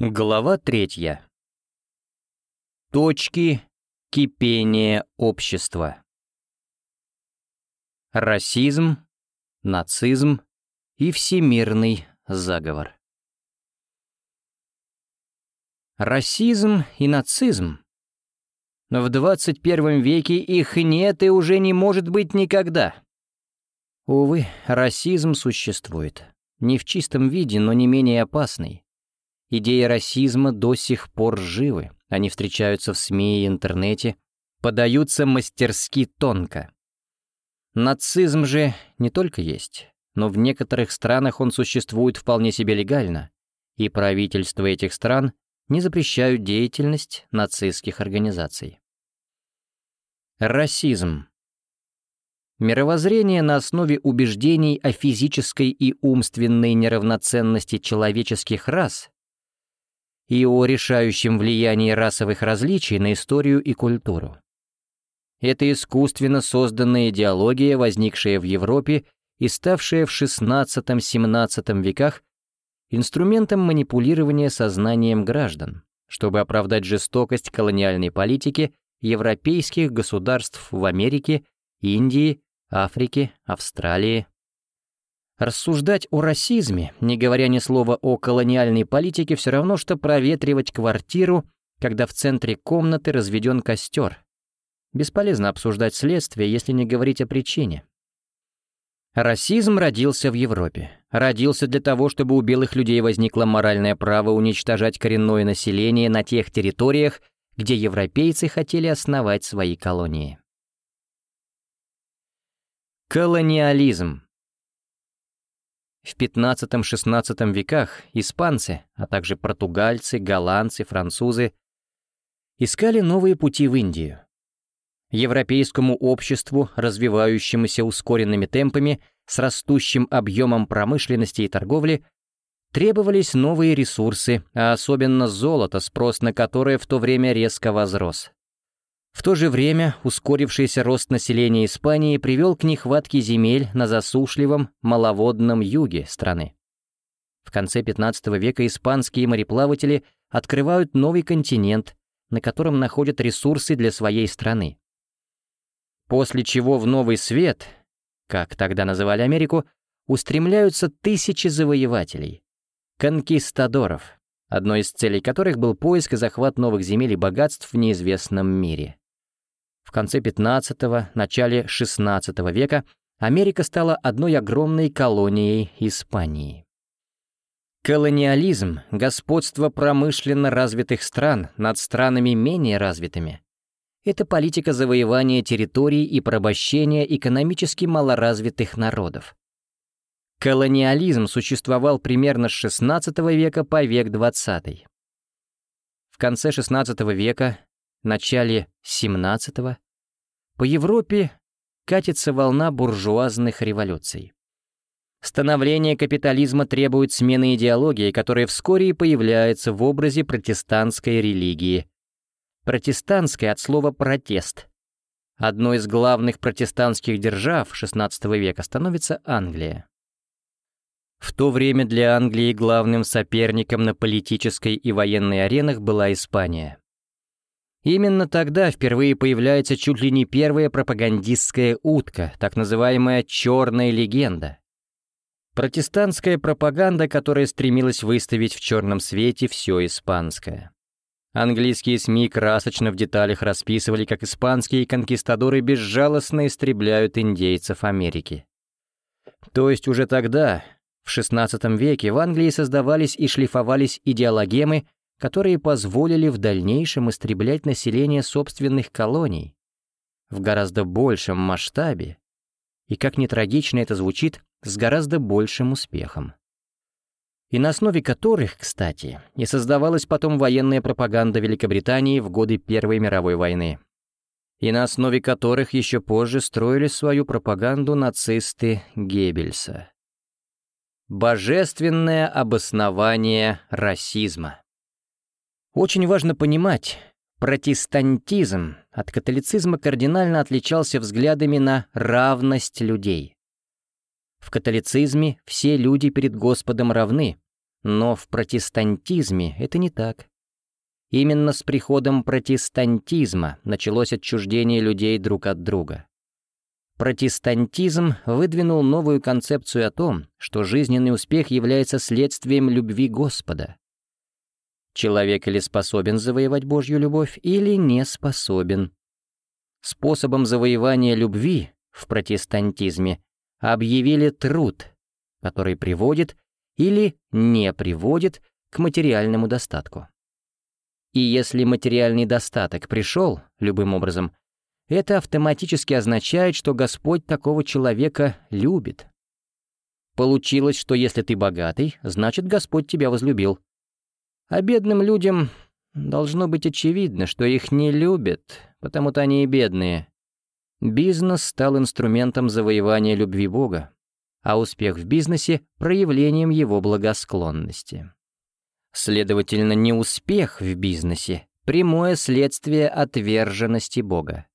Глава третья. Точки кипения общества. Расизм, нацизм и всемирный заговор. Расизм и нацизм. В 21 веке их нет и уже не может быть никогда. Увы, расизм существует. Не в чистом виде, но не менее опасный Идеи расизма до сих пор живы, они встречаются в СМИ и интернете, подаются мастерски тонко. Нацизм же не только есть, но в некоторых странах он существует вполне себе легально, и правительства этих стран не запрещают деятельность нацистских организаций. Расизм. Мировоззрение на основе убеждений о физической и умственной неравноценности человеческих рас и о решающем влиянии расовых различий на историю и культуру. Это искусственно созданная идеология, возникшая в Европе и ставшая в XVI-XVII веках инструментом манипулирования сознанием граждан, чтобы оправдать жестокость колониальной политики европейских государств в Америке, Индии, Африке, Австралии, Рассуждать о расизме, не говоря ни слова о колониальной политике, все равно, что проветривать квартиру, когда в центре комнаты разведен костер. Бесполезно обсуждать следствие, если не говорить о причине. Расизм родился в Европе. Родился для того, чтобы у белых людей возникло моральное право уничтожать коренное население на тех территориях, где европейцы хотели основать свои колонии. Колониализм в XV-XVI веках испанцы, а также португальцы, голландцы, французы искали новые пути в Индию. Европейскому обществу, развивающемуся ускоренными темпами, с растущим объемом промышленности и торговли, требовались новые ресурсы, а особенно золото, спрос на которое в то время резко возрос. В то же время ускорившийся рост населения Испании привел к нехватке земель на засушливом, маловодном юге страны. В конце XV века испанские мореплаватели открывают новый континент, на котором находят ресурсы для своей страны. После чего в Новый Свет, как тогда называли Америку, устремляются тысячи завоевателей, конкистадоров, одной из целей которых был поиск и захват новых земель и богатств в неизвестном мире. В конце 15 начале 16 века Америка стала одной огромной колонией Испании. Колониализм, господство промышленно развитых стран над странами менее развитыми — это политика завоевания территорий и порабощения экономически малоразвитых народов. Колониализм существовал примерно с XVI века по век XX. В конце XVI века начале XVII по Европе катится волна буржуазных революций. Становление капитализма требует смены идеологии, которая вскоре и появляется в образе протестантской религии. Протестантская от слова «протест». Одной из главных протестантских держав XVI века становится Англия. В то время для Англии главным соперником на политической и военной аренах была Испания. Именно тогда впервые появляется чуть ли не первая пропагандистская утка, так называемая «черная легенда». Протестантская пропаганда, которая стремилась выставить в черном свете все испанское. Английские СМИ красочно в деталях расписывали, как испанские конкистадоры безжалостно истребляют индейцев Америки. То есть уже тогда, в XVI веке, в Англии создавались и шлифовались идеологемы, которые позволили в дальнейшем истреблять население собственных колоний в гораздо большем масштабе и, как ни трагично это звучит, с гораздо большим успехом. И на основе которых, кстати, и создавалась потом военная пропаганда Великобритании в годы Первой мировой войны. И на основе которых еще позже строили свою пропаганду нацисты Геббельса. Божественное обоснование расизма. Очень важно понимать, протестантизм от католицизма кардинально отличался взглядами на равность людей. В католицизме все люди перед Господом равны, Но в протестантизме это не так. Именно с приходом протестантизма началось отчуждение людей друг от друга. Протестантизм выдвинул новую концепцию о том, что жизненный успех является следствием любви Господа. Человек или способен завоевать Божью любовь, или не способен. Способом завоевания любви в протестантизме объявили труд, который приводит или не приводит к материальному достатку. И если материальный достаток пришел любым образом, это автоматически означает, что Господь такого человека любит. Получилось, что если ты богатый, значит, Господь тебя возлюбил. А бедным людям должно быть очевидно, что их не любят, потому-то они и бедные. Бизнес стал инструментом завоевания любви Бога, а успех в бизнесе — проявлением его благосклонности. Следовательно, неуспех в бизнесе — прямое следствие отверженности Бога.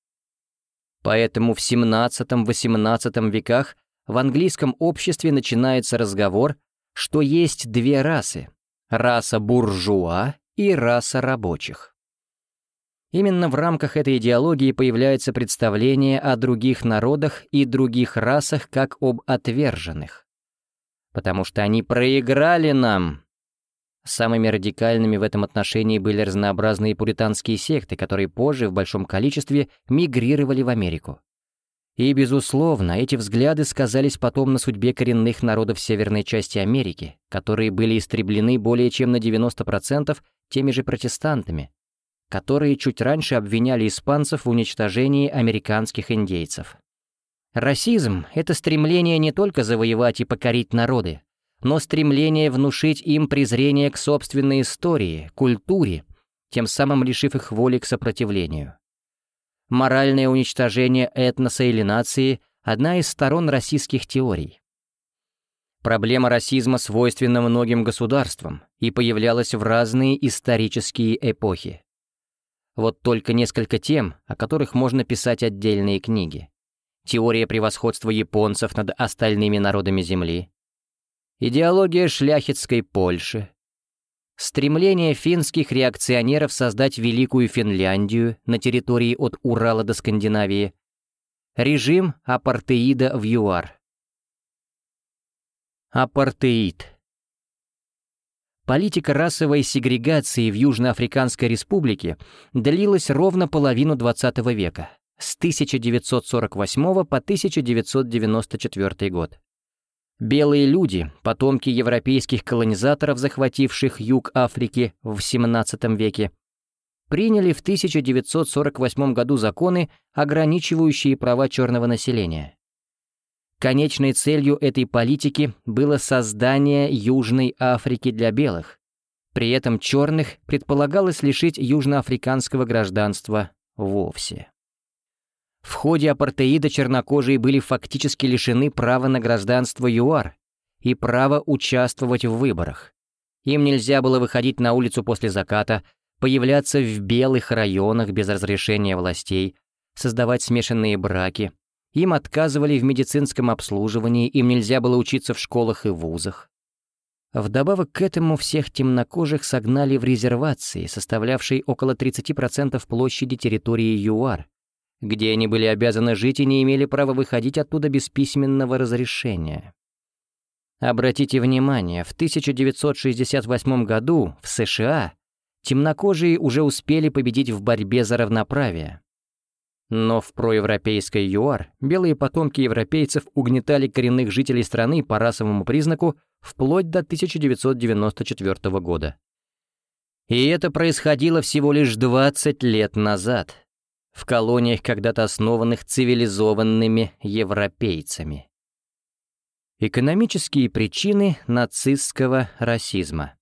Поэтому в XVII-XVIII веках в английском обществе начинается разговор, что есть две расы — раса буржуа и раса рабочих. Именно в рамках этой идеологии появляется представление о других народах и других расах как об отверженных. Потому что они проиграли нам, Самыми радикальными в этом отношении были разнообразные пуританские секты, которые позже в большом количестве мигрировали в Америку. И, безусловно, эти взгляды сказались потом на судьбе коренных народов северной части Америки, которые были истреблены более чем на 90% теми же протестантами, которые чуть раньше обвиняли испанцев в уничтожении американских индейцев. Расизм — это стремление не только завоевать и покорить народы, но стремление внушить им презрение к собственной истории, культуре, тем самым лишив их воли к сопротивлению. Моральное уничтожение этноса или нации — одна из сторон российских теорий. Проблема расизма свойственна многим государствам и появлялась в разные исторические эпохи. Вот только несколько тем, о которых можно писать отдельные книги. Теория превосходства японцев над остальными народами Земли, идеология шляхетской Польши, стремление финских реакционеров создать Великую Финляндию на территории от Урала до Скандинавии, режим апартеида в ЮАР. Апартеид. Политика расовой сегрегации в Южноафриканской республике длилась ровно половину XX века, с 1948 по 1994 год. Белые люди, потомки европейских колонизаторов, захвативших юг Африки в XVII веке, приняли в 1948 году законы, ограничивающие права черного населения. Конечной целью этой политики было создание Южной Африки для белых. При этом черных предполагалось лишить южноафриканского гражданства вовсе. В ходе апартеида чернокожие были фактически лишены права на гражданство ЮАР и права участвовать в выборах. Им нельзя было выходить на улицу после заката, появляться в белых районах без разрешения властей, создавать смешанные браки. Им отказывали в медицинском обслуживании, им нельзя было учиться в школах и вузах. Вдобавок к этому всех темнокожих согнали в резервации, составлявшей около 30% площади территории ЮАР, где они были обязаны жить и не имели права выходить оттуда без письменного разрешения. Обратите внимание, в 1968 году в США темнокожие уже успели победить в борьбе за равноправие. Но в проевропейской ЮАР белые потомки европейцев угнетали коренных жителей страны по расовому признаку вплоть до 1994 года. И это происходило всего лишь 20 лет назад, в колониях, когда-то основанных цивилизованными европейцами. Экономические причины нацистского расизма.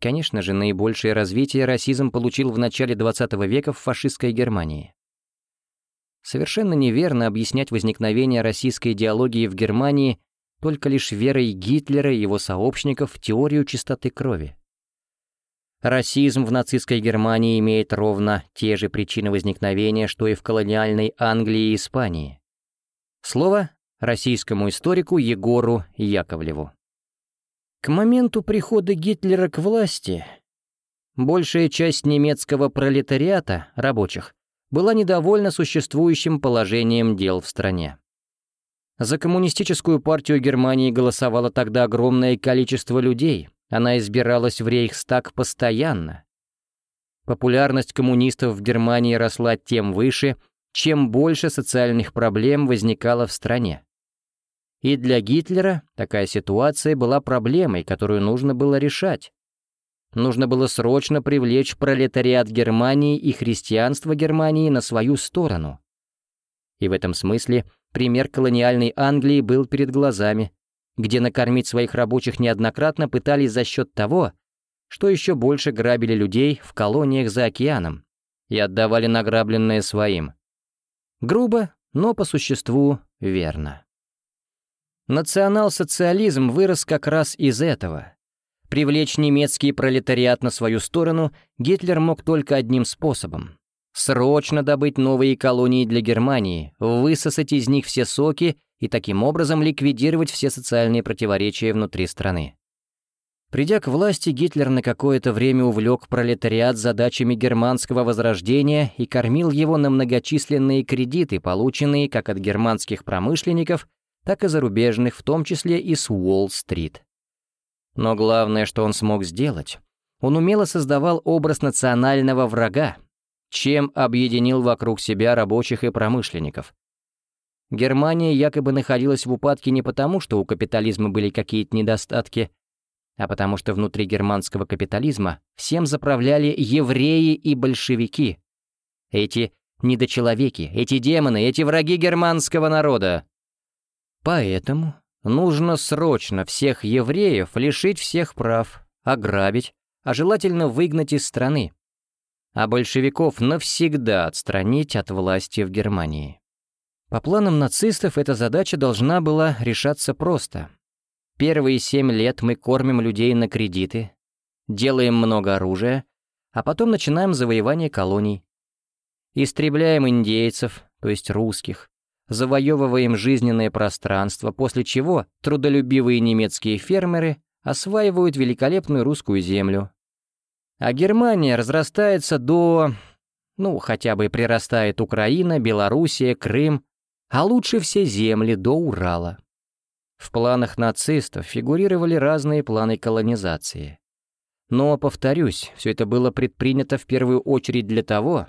Конечно же, наибольшее развитие расизм получил в начале XX века в фашистской Германии. Совершенно неверно объяснять возникновение российской идеологии в Германии только лишь верой Гитлера и его сообщников в теорию чистоты крови. Расизм в нацистской Германии имеет ровно те же причины возникновения, что и в колониальной Англии и Испании. Слово российскому историку Егору Яковлеву. К моменту прихода Гитлера к власти большая часть немецкого пролетариата, рабочих, была недовольна существующим положением дел в стране. За коммунистическую партию Германии голосовало тогда огромное количество людей, она избиралась в Рейхстаг постоянно. Популярность коммунистов в Германии росла тем выше, чем больше социальных проблем возникало в стране. И для Гитлера такая ситуация была проблемой, которую нужно было решать. Нужно было срочно привлечь пролетариат Германии и христианство Германии на свою сторону. И в этом смысле пример колониальной Англии был перед глазами, где накормить своих рабочих неоднократно пытались за счет того, что еще больше грабили людей в колониях за океаном и отдавали награбленное своим. Грубо, но по существу верно. Национал-социализм вырос как раз из этого. Привлечь немецкий пролетариат на свою сторону Гитлер мог только одним способом. Срочно добыть новые колонии для Германии, высосать из них все соки и таким образом ликвидировать все социальные противоречия внутри страны. Придя к власти, Гитлер на какое-то время увлек пролетариат задачами германского возрождения и кормил его на многочисленные кредиты, полученные как от германских промышленников, так и зарубежных, в том числе и с Уолл-стрит. Но главное, что он смог сделать, он умело создавал образ национального врага, чем объединил вокруг себя рабочих и промышленников. Германия якобы находилась в упадке не потому, что у капитализма были какие-то недостатки, а потому что внутри германского капитализма всем заправляли евреи и большевики. Эти недочеловеки, эти демоны, эти враги германского народа. Поэтому Нужно срочно всех евреев лишить всех прав, ограбить, а желательно выгнать из страны, а большевиков навсегда отстранить от власти в Германии. По планам нацистов эта задача должна была решаться просто. Первые семь лет мы кормим людей на кредиты, делаем много оружия, а потом начинаем завоевание колоний. Истребляем индейцев, то есть русских, завоевываем жизненное пространство, после чего трудолюбивые немецкие фермеры осваивают великолепную русскую землю. А Германия разрастается до... ну, хотя бы прирастает Украина, Белоруссия, Крым, а лучше все земли до Урала. В планах нацистов фигурировали разные планы колонизации. Но, повторюсь, все это было предпринято в первую очередь для того,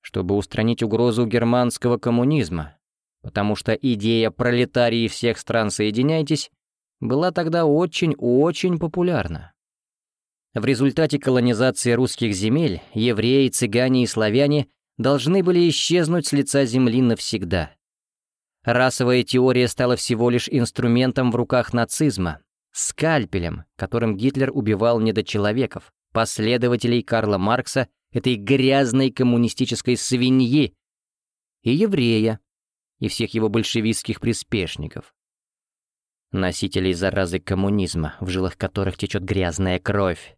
чтобы устранить угрозу германского коммунизма, потому что идея «пролетарии всех стран соединяйтесь» была тогда очень-очень популярна. В результате колонизации русских земель евреи, цыгане и славяне должны были исчезнуть с лица земли навсегда. Расовая теория стала всего лишь инструментом в руках нацизма, скальпелем, которым Гитлер убивал недочеловеков, последователей Карла Маркса, этой грязной коммунистической свиньи, и еврея, и всех его большевистских приспешников. Носителей заразы коммунизма, в жилах которых течет грязная кровь.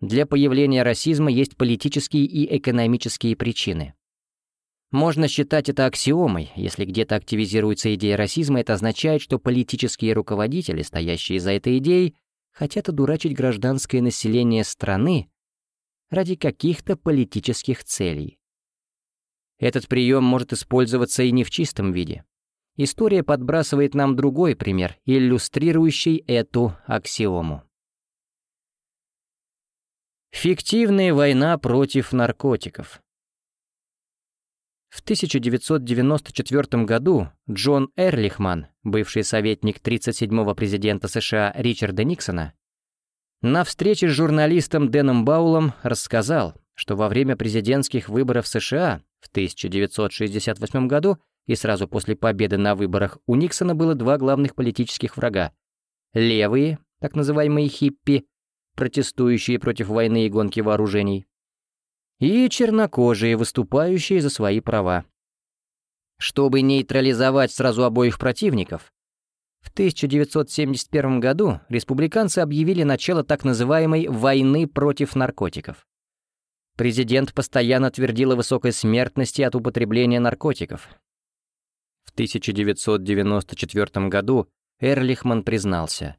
Для появления расизма есть политические и экономические причины. Можно считать это аксиомой, если где-то активизируется идея расизма, это означает, что политические руководители, стоящие за этой идеей, хотят одурачить гражданское население страны ради каких-то политических целей. Этот прием может использоваться и не в чистом виде. История подбрасывает нам другой пример, иллюстрирующий эту аксиому. Фиктивная война против наркотиков. В 1994 году Джон Эрлихман, бывший советник 37-го президента США Ричарда Никсона, на встрече с журналистом Дэном Баулом рассказал, что во время президентских выборов США в 1968 году и сразу после победы на выборах у Никсона было два главных политических врага. Левые, так называемые хиппи, протестующие против войны и гонки вооружений, и чернокожие, выступающие за свои права. Чтобы нейтрализовать сразу обоих противников, в 1971 году республиканцы объявили начало так называемой «войны против наркотиков». Президент постоянно твердил о высокой смертности от употребления наркотиков. В 1994 году Эрлихман признался.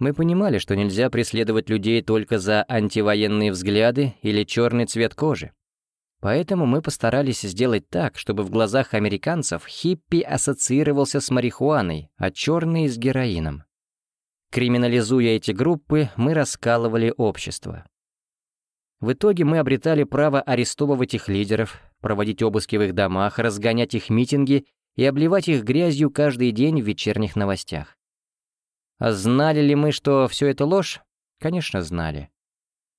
Мы понимали, что нельзя преследовать людей только за антивоенные взгляды или черный цвет кожи. Поэтому мы постарались сделать так, чтобы в глазах американцев хиппи ассоциировался с марихуаной, а черный — с героином. Криминализуя эти группы, мы раскалывали общество. В итоге мы обретали право арестовывать их лидеров, проводить обыски в их домах, разгонять их митинги и обливать их грязью каждый день в вечерних новостях. А знали ли мы, что все это ложь? Конечно, знали.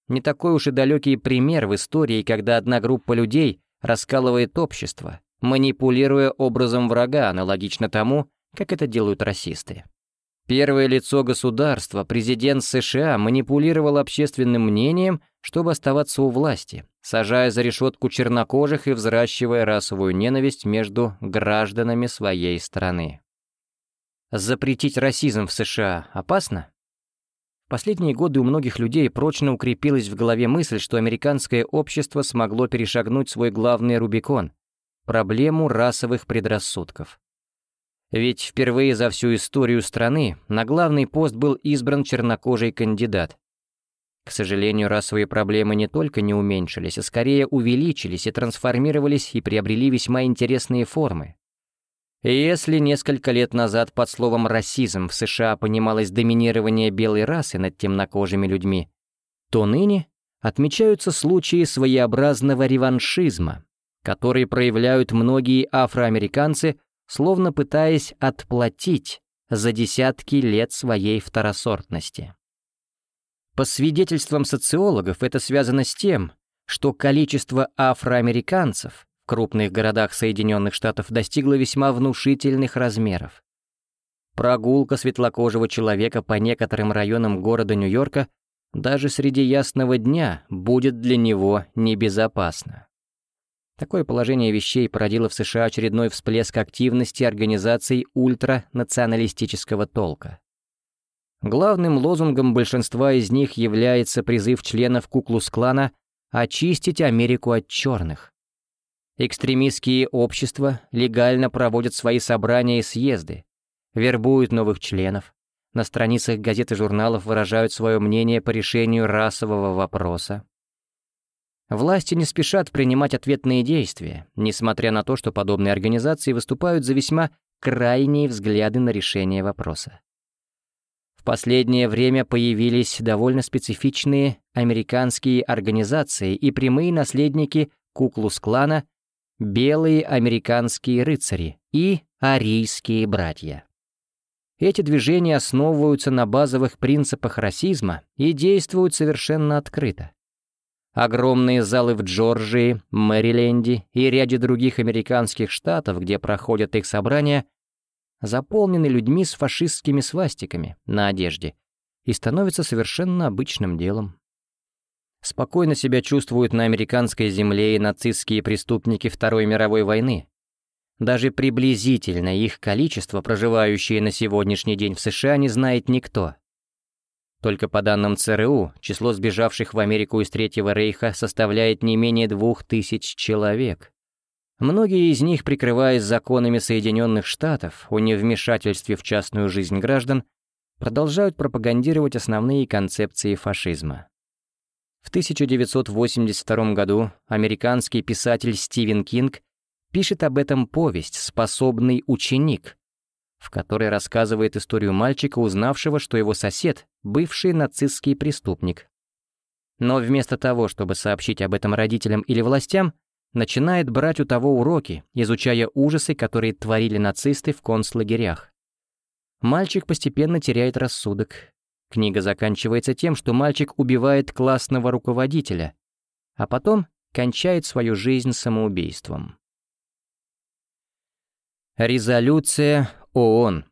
Не такой уж и далекий пример в истории, когда одна группа людей раскалывает общество, манипулируя образом врага, аналогично тому, как это делают расисты. Первое лицо государства, президент США, манипулировал общественным мнением, чтобы оставаться у власти, сажая за решетку чернокожих и взращивая расовую ненависть между гражданами своей страны. Запретить расизм в США опасно? В последние годы у многих людей прочно укрепилась в голове мысль, что американское общество смогло перешагнуть свой главный Рубикон — проблему расовых предрассудков. Ведь впервые за всю историю страны на главный пост был избран чернокожий кандидат. К сожалению, расовые проблемы не только не уменьшились, а скорее увеличились и трансформировались и приобрели весьма интересные формы. Если несколько лет назад под словом «расизм» в США понималось доминирование белой расы над темнокожими людьми, то ныне отмечаются случаи своеобразного реваншизма, который проявляют многие афроамериканцы словно пытаясь отплатить за десятки лет своей второсортности. По свидетельствам социологов, это связано с тем, что количество афроамериканцев в крупных городах Соединенных Штатов достигло весьма внушительных размеров. Прогулка светлокожего человека по некоторым районам города Нью-Йорка даже среди ясного дня будет для него небезопасна. Такое положение вещей породило в США очередной всплеск активности организаций ультранационалистического толка. Главным лозунгом большинства из них является призыв членов Куклус-клана очистить Америку от черных. Экстремистские общества легально проводят свои собрания и съезды, вербуют новых членов, на страницах газет и журналов выражают свое мнение по решению расового вопроса, Власти не спешат принимать ответные действия, несмотря на то, что подобные организации выступают за весьма крайние взгляды на решение вопроса. В последнее время появились довольно специфичные американские организации и прямые наследники Куклус-клана, белые американские рыцари и арийские братья. Эти движения основываются на базовых принципах расизма и действуют совершенно открыто. Огромные залы в Джорджии, Мэриленде и ряде других американских штатов, где проходят их собрания, заполнены людьми с фашистскими свастиками на одежде и становятся совершенно обычным делом. Спокойно себя чувствуют на американской земле и нацистские преступники Второй мировой войны. Даже приблизительно их количество, проживающие на сегодняшний день в США, не знает никто. Только по данным ЦРУ, число сбежавших в Америку из Третьего Рейха составляет не менее двух тысяч человек. Многие из них, прикрываясь законами Соединенных Штатов о невмешательстве в частную жизнь граждан, продолжают пропагандировать основные концепции фашизма. В 1982 году американский писатель Стивен Кинг пишет об этом повесть «Способный ученик», в которой рассказывает историю мальчика, узнавшего, что его сосед — бывший нацистский преступник. Но вместо того, чтобы сообщить об этом родителям или властям, начинает брать у того уроки, изучая ужасы, которые творили нацисты в концлагерях. Мальчик постепенно теряет рассудок. Книга заканчивается тем, что мальчик убивает классного руководителя, а потом кончает свою жизнь самоубийством. Резолюция ООН.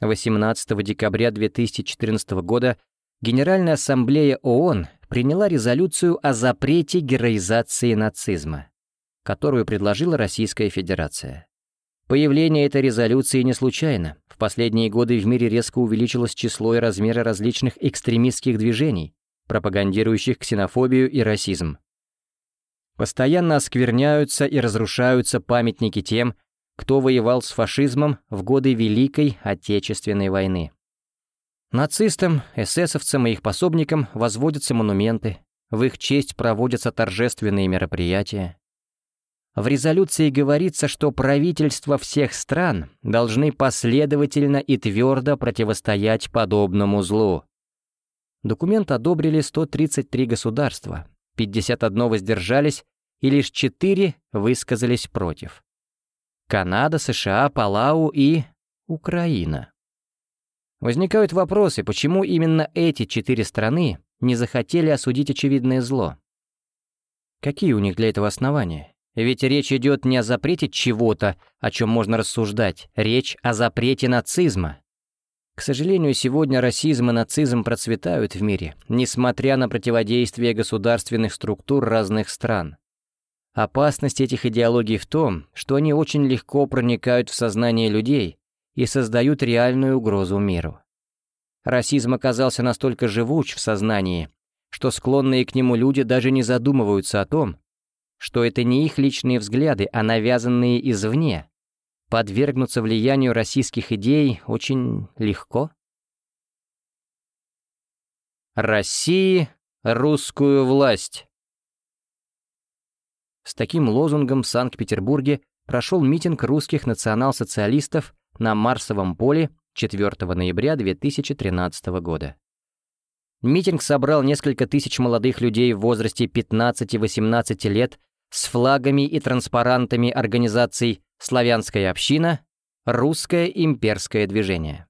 18 декабря 2014 года Генеральная ассамблея ООН приняла резолюцию о запрете героизации нацизма, которую предложила Российская Федерация. Появление этой резолюции не случайно. В последние годы в мире резко увеличилось число и размеры различных экстремистских движений, пропагандирующих ксенофобию и расизм. Постоянно оскверняются и разрушаются памятники тем, кто воевал с фашизмом в годы Великой Отечественной войны. Нацистам, эсэсовцам и их пособникам возводятся монументы, в их честь проводятся торжественные мероприятия. В резолюции говорится, что правительства всех стран должны последовательно и твердо противостоять подобному злу. Документ одобрили 133 государства, 51 воздержались и лишь 4 высказались против. Канада, США, Палау и Украина. Возникают вопросы, почему именно эти четыре страны не захотели осудить очевидное зло? Какие у них для этого основания? Ведь речь идет не о запрете чего-то, о чем можно рассуждать, речь о запрете нацизма. К сожалению, сегодня расизм и нацизм процветают в мире, несмотря на противодействие государственных структур разных стран. Опасность этих идеологий в том, что они очень легко проникают в сознание людей и создают реальную угрозу миру. Расизм оказался настолько живуч в сознании, что склонные к нему люди даже не задумываются о том, что это не их личные взгляды, а навязанные извне. Подвергнуться влиянию российских идей очень легко. России русскую власть. С таким лозунгом в Санкт-Петербурге прошел митинг русских национал-социалистов на Марсовом поле 4 ноября 2013 года. Митинг собрал несколько тысяч молодых людей в возрасте 15-18 лет с флагами и транспарантами организаций «Славянская община», «Русское имперское движение».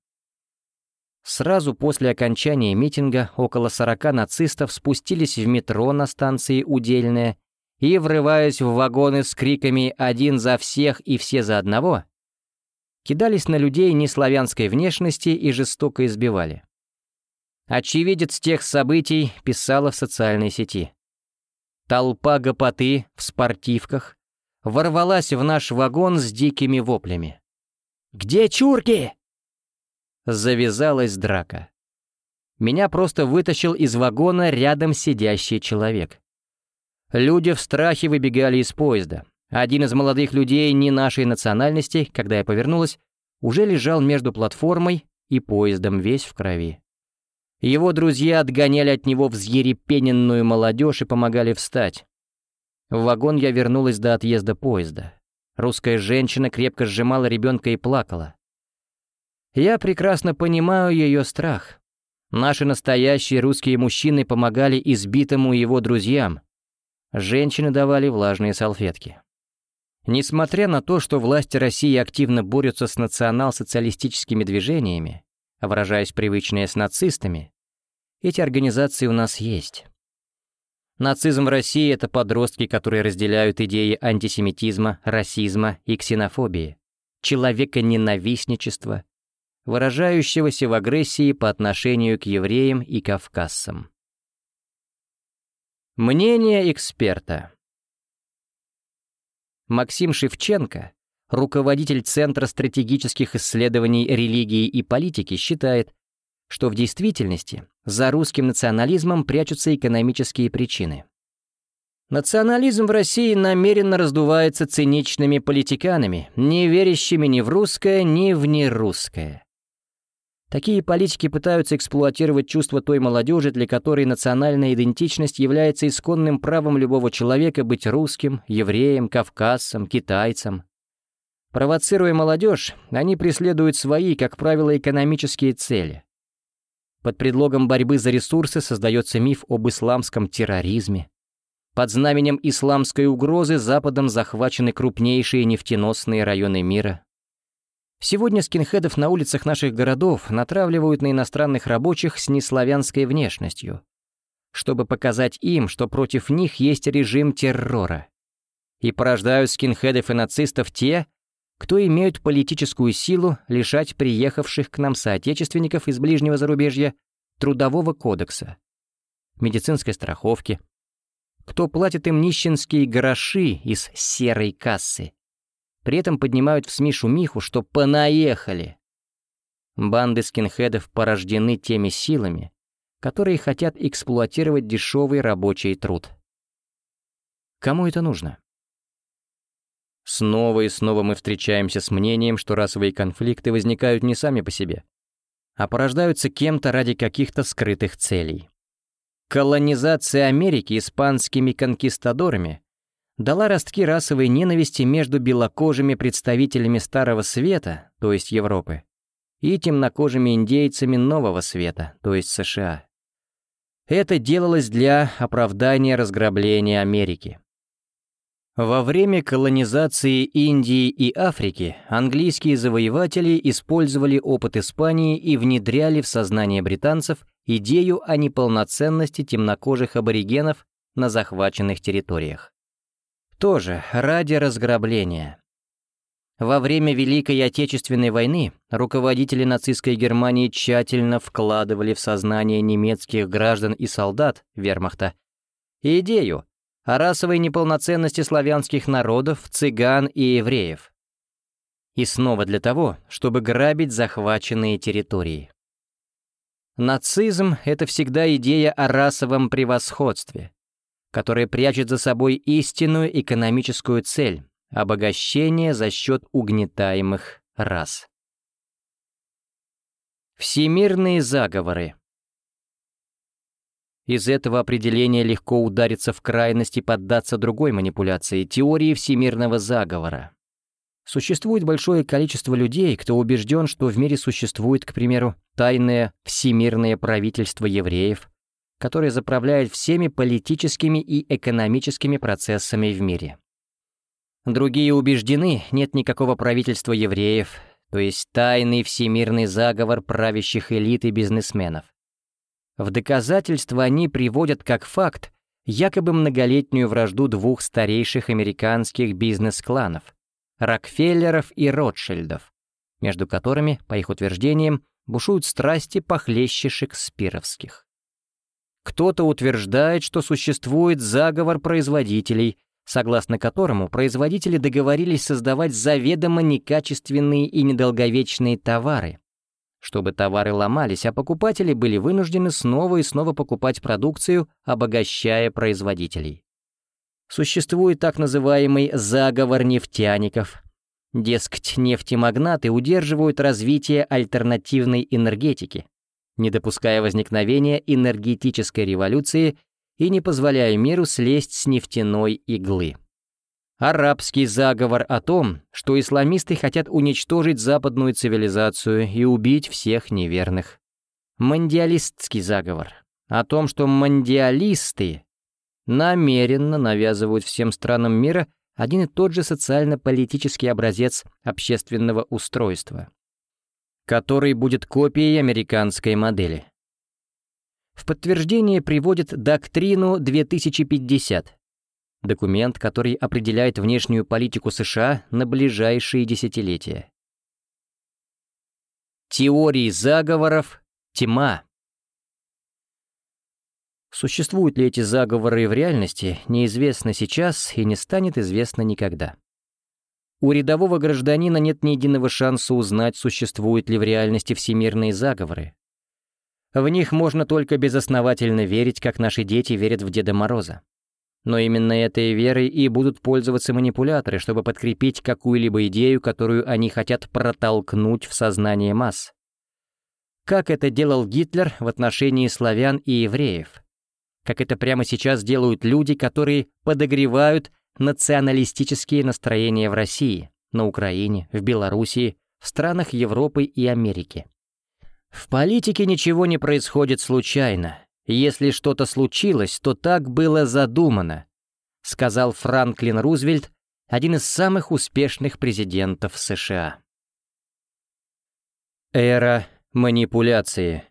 Сразу после окончания митинга около 40 нацистов спустились в метро на станции Удельная и, врываясь в вагоны с криками «Один за всех и все за одного», кидались на людей неславянской внешности и жестоко избивали. Очевидец тех событий писала в социальной сети. Толпа гопоты в спортивках ворвалась в наш вагон с дикими воплями. «Где чурки?» Завязалась драка. Меня просто вытащил из вагона рядом сидящий человек. Люди в страхе выбегали из поезда. Один из молодых людей не нашей национальности, когда я повернулась, уже лежал между платформой и поездом весь в крови. Его друзья отгоняли от него взъерепененную молодежь и помогали встать. В вагон я вернулась до отъезда поезда. Русская женщина крепко сжимала ребенка и плакала. Я прекрасно понимаю ее страх. Наши настоящие русские мужчины помогали избитому его друзьям. Женщины давали влажные салфетки. Несмотря на то, что власти России активно борются с национал-социалистическими движениями, выражаясь привычнее с нацистами, эти организации у нас есть. Нацизм в России — это подростки, которые разделяют идеи антисемитизма, расизма и ксенофобии, человека-ненавистничества, выражающегося в агрессии по отношению к евреям и кавказцам. Мнение эксперта Максим Шевченко, руководитель Центра стратегических исследований религии и политики, считает, что в действительности за русским национализмом прячутся экономические причины. Национализм в России намеренно раздувается циничными политиканами, не верящими ни в русское, ни в нерусское. Такие политики пытаются эксплуатировать чувства той молодежи, для которой национальная идентичность является исконным правом любого человека быть русским, евреем, кавказцем, китайцем. Провоцируя молодежь, они преследуют свои, как правило, экономические цели. Под предлогом борьбы за ресурсы создается миф об исламском терроризме. Под знаменем исламской угрозы Западом захвачены крупнейшие нефтеносные районы мира. Сегодня скинхедов на улицах наших городов натравливают на иностранных рабочих с неславянской внешностью, чтобы показать им, что против них есть режим террора. И порождают скинхедов и нацистов те, кто имеют политическую силу лишать приехавших к нам соотечественников из ближнего зарубежья трудового кодекса, медицинской страховки, кто платит им нищенские гроши из серой кассы. При этом поднимают в СМИ шумиху, что понаехали. Банды скинхедов порождены теми силами, которые хотят эксплуатировать дешевый рабочий труд. Кому это нужно? Снова и снова мы встречаемся с мнением, что расовые конфликты возникают не сами по себе, а порождаются кем-то ради каких-то скрытых целей. Колонизация Америки испанскими конкистадорами дала ростки расовой ненависти между белокожими представителями Старого Света, то есть Европы, и темнокожими индейцами Нового Света, то есть США. Это делалось для оправдания разграбления Америки. Во время колонизации Индии и Африки английские завоеватели использовали опыт Испании и внедряли в сознание британцев идею о неполноценности темнокожих аборигенов на захваченных территориях. Тоже ради разграбления. Во время Великой Отечественной войны руководители нацистской Германии тщательно вкладывали в сознание немецких граждан и солдат вермахта идею о расовой неполноценности славянских народов, цыган и евреев. И снова для того, чтобы грабить захваченные территории. Нацизм — это всегда идея о расовом превосходстве, которая прячет за собой истинную экономическую цель — обогащение за счет угнетаемых рас. Всемирные заговоры из этого определения легко удариться в крайность и поддаться другой манипуляции — теории всемирного заговора. Существует большое количество людей, кто убежден, что в мире существует, к примеру, тайное всемирное правительство евреев, которое заправляет всеми политическими и экономическими процессами в мире. Другие убеждены, нет никакого правительства евреев, то есть тайный всемирный заговор правящих элит и бизнесменов. В доказательство они приводят как факт якобы многолетнюю вражду двух старейших американских бизнес-кланов — Рокфеллеров и Ротшильдов, между которыми, по их утверждениям, бушуют страсти похлеще шекспировских. Кто-то утверждает, что существует заговор производителей, согласно которому производители договорились создавать заведомо некачественные и недолговечные товары, чтобы товары ломались, а покупатели были вынуждены снова и снова покупать продукцию, обогащая производителей. Существует так называемый заговор нефтяников. Дескать, нефтемагнаты удерживают развитие альтернативной энергетики, не допуская возникновения энергетической революции и не позволяя миру слезть с нефтяной иглы. Арабский заговор о том, что исламисты хотят уничтожить западную цивилизацию и убить всех неверных. Мандиалистский заговор о том, что мандиалисты намеренно навязывают всем странам мира один и тот же социально-политический образец общественного устройства, который будет копией американской модели. В подтверждение приводит доктрину 2050, документ, который определяет внешнюю политику США на ближайшие десятилетия. Теории заговоров — тьма. Существуют ли эти заговоры в реальности, неизвестно сейчас и не станет известно никогда. У рядового гражданина нет ни единого шанса узнать, существуют ли в реальности всемирные заговоры. В них можно только безосновательно верить, как наши дети верят в Деда Мороза. Но именно этой верой и будут пользоваться манипуляторы, чтобы подкрепить какую-либо идею, которую они хотят протолкнуть в сознание масс. Как это делал Гитлер в отношении славян и евреев. Как это прямо сейчас делают люди, которые подогревают националистические настроения в России, на Украине, в Белоруссии, в странах Европы и Америки. В политике ничего не происходит случайно, «Если что-то случилось, то так было задумано», сказал Франклин Рузвельт, один из самых успешных президентов США. Эра манипуляции.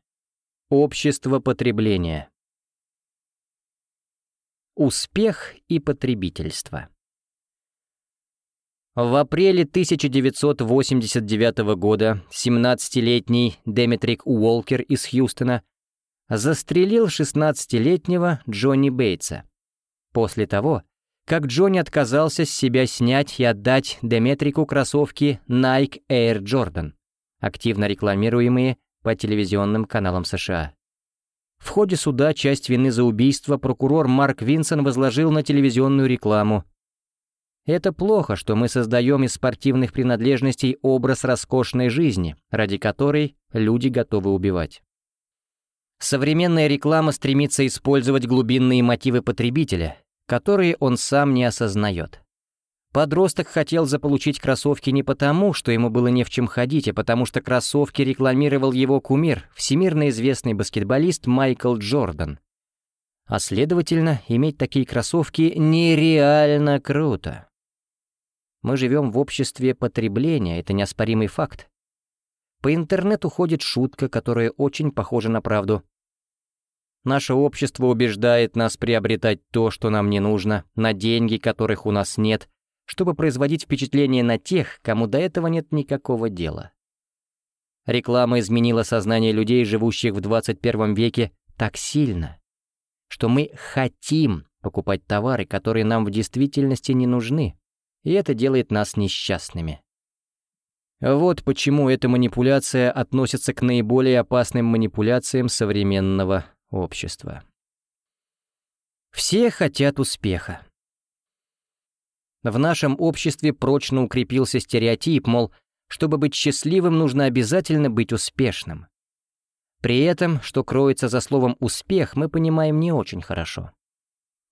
Общество потребления. Успех и потребительство. В апреле 1989 года 17-летний Деметрик Уолкер из Хьюстона застрелил 16-летнего Джонни Бейтса. После того, как Джонни отказался с себя снять и отдать Деметрику кроссовки Nike Air Jordan, активно рекламируемые по телевизионным каналам США. В ходе суда часть вины за убийство прокурор Марк Винсон возложил на телевизионную рекламу. Это плохо, что мы создаем из спортивных принадлежностей образ роскошной жизни, ради которой люди готовы убивать. Современная реклама стремится использовать глубинные мотивы потребителя, которые он сам не осознает. Подросток хотел заполучить кроссовки не потому, что ему было не в чем ходить, а потому что кроссовки рекламировал его кумир, всемирно известный баскетболист Майкл Джордан. А следовательно, иметь такие кроссовки нереально круто. Мы живем в обществе потребления, это неоспоримый факт. По интернету ходит шутка, которая очень похожа на правду. Наше общество убеждает нас приобретать то, что нам не нужно, на деньги, которых у нас нет, чтобы производить впечатление на тех, кому до этого нет никакого дела. Реклама изменила сознание людей, живущих в 21 веке, так сильно, что мы хотим покупать товары, которые нам в действительности не нужны, и это делает нас несчастными. Вот почему эта манипуляция относится к наиболее опасным манипуляциям современного общества. Все хотят успеха. В нашем обществе прочно укрепился стереотип, мол, чтобы быть счастливым, нужно обязательно быть успешным. При этом, что кроется за словом «успех», мы понимаем не очень хорошо.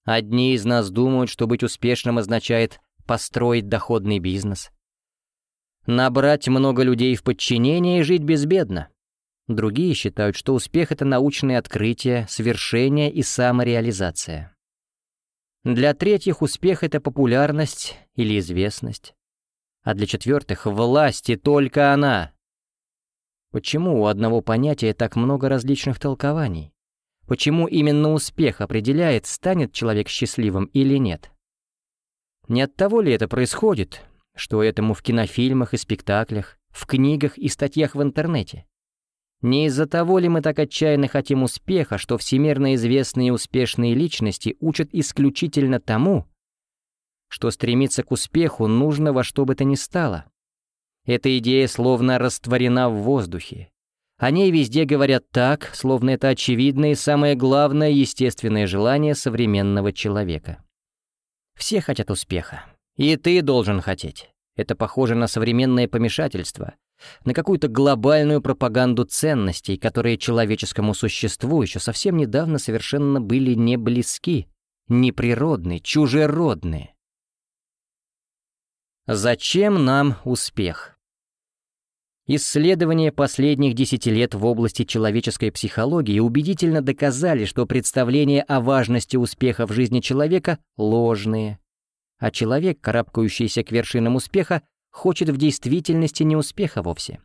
Одни из нас думают, что быть успешным означает построить доходный бизнес. Набрать много людей в подчинение и жить безбедно. Другие считают, что успех — это научные открытия, свершения и самореализация. Для третьих успех — это популярность или известность. А для четвертых — власть и только она. Почему у одного понятия так много различных толкований? Почему именно успех определяет, станет человек счастливым или нет? Не от того ли это происходит, что этому в кинофильмах и спектаклях, в книгах и статьях в интернете? Не из-за того ли мы так отчаянно хотим успеха, что всемирно известные и успешные личности учат исключительно тому, что стремиться к успеху нужно во что бы то ни стало? Эта идея словно растворена в воздухе. О ней везде говорят так, словно это очевидное и самое главное естественное желание современного человека. Все хотят успеха. И ты должен хотеть. Это похоже на современное помешательство — на какую-то глобальную пропаганду ценностей, которые человеческому существу еще совсем недавно совершенно были не близки, неприродны, чужеродны. Зачем нам успех? Исследования последних десяти лет в области человеческой психологии убедительно доказали, что представления о важности успеха в жизни человека ложные, а человек, карабкающийся к вершинам успеха, хочет в действительности не успеха вовсе.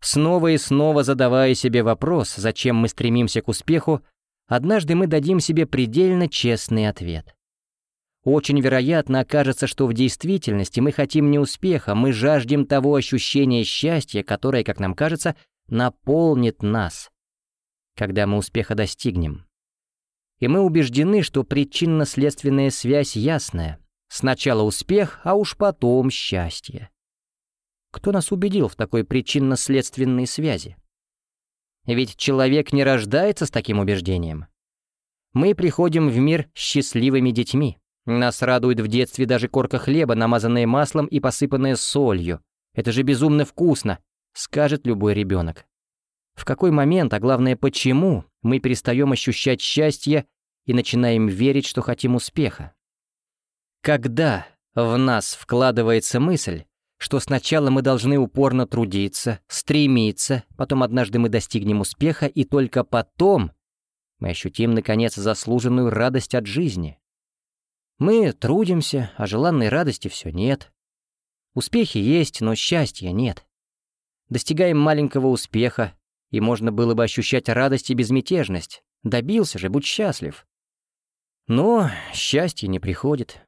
Снова и снова задавая себе вопрос, зачем мы стремимся к успеху, однажды мы дадим себе предельно честный ответ. Очень вероятно окажется, что в действительности мы хотим не успеха, мы жаждем того ощущения счастья, которое, как нам кажется, наполнит нас, когда мы успеха достигнем. И мы убеждены, что причинно-следственная связь ясная, Сначала успех, а уж потом счастье. Кто нас убедил в такой причинно-следственной связи? Ведь человек не рождается с таким убеждением. Мы приходим в мир счастливыми детьми. Нас радует в детстве даже корка хлеба, намазанная маслом и посыпанная солью. Это же безумно вкусно, скажет любой ребенок. В какой момент, а главное почему, мы перестаем ощущать счастье и начинаем верить, что хотим успеха? Когда в нас вкладывается мысль, что сначала мы должны упорно трудиться, стремиться, потом однажды мы достигнем успеха, и только потом мы ощутим, наконец, заслуженную радость от жизни. Мы трудимся, а желанной радости все нет. Успехи есть, но счастья нет. Достигаем маленького успеха, и можно было бы ощущать радость и безмятежность. Добился же, будь счастлив. Но счастье не приходит.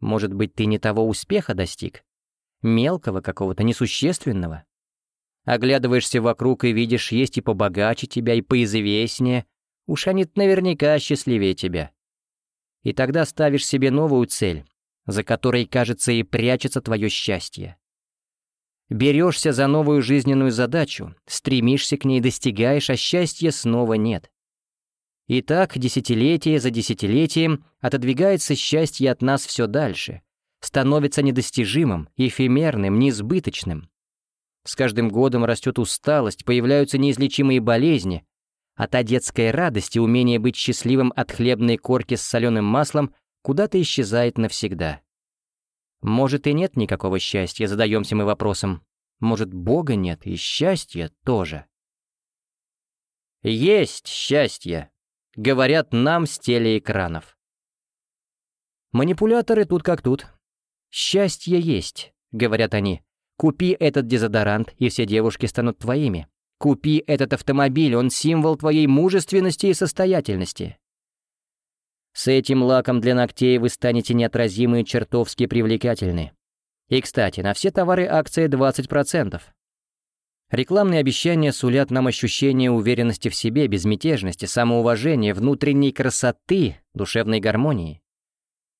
Может быть, ты не того успеха достиг? Мелкого какого-то, несущественного? Оглядываешься вокруг и видишь, есть и побогаче тебя, и поизвестнее. Уж они наверняка счастливее тебя. И тогда ставишь себе новую цель, за которой, кажется, и прячется твое счастье. Берешься за новую жизненную задачу, стремишься к ней, достигаешь, а счастья снова нет. И так, десятилетие за десятилетием, отодвигается счастье от нас все дальше, становится недостижимым, эфемерным, несбыточным. С каждым годом растет усталость, появляются неизлечимые болезни, а та детская радость и умение быть счастливым от хлебной корки с соленым маслом куда-то исчезает навсегда. Может и нет никакого счастья, задаемся мы вопросом. Может, Бога нет и счастья тоже. Есть счастье, говорят нам с телеэкранов. Манипуляторы тут как тут. Счастье есть, говорят они. Купи этот дезодорант, и все девушки станут твоими. Купи этот автомобиль, он символ твоей мужественности и состоятельности. С этим лаком для ногтей вы станете неотразимы и чертовски привлекательны. И, кстати, на все товары акция 20%. Рекламные обещания сулят нам ощущение уверенности в себе, безмятежности, самоуважения, внутренней красоты, душевной гармонии.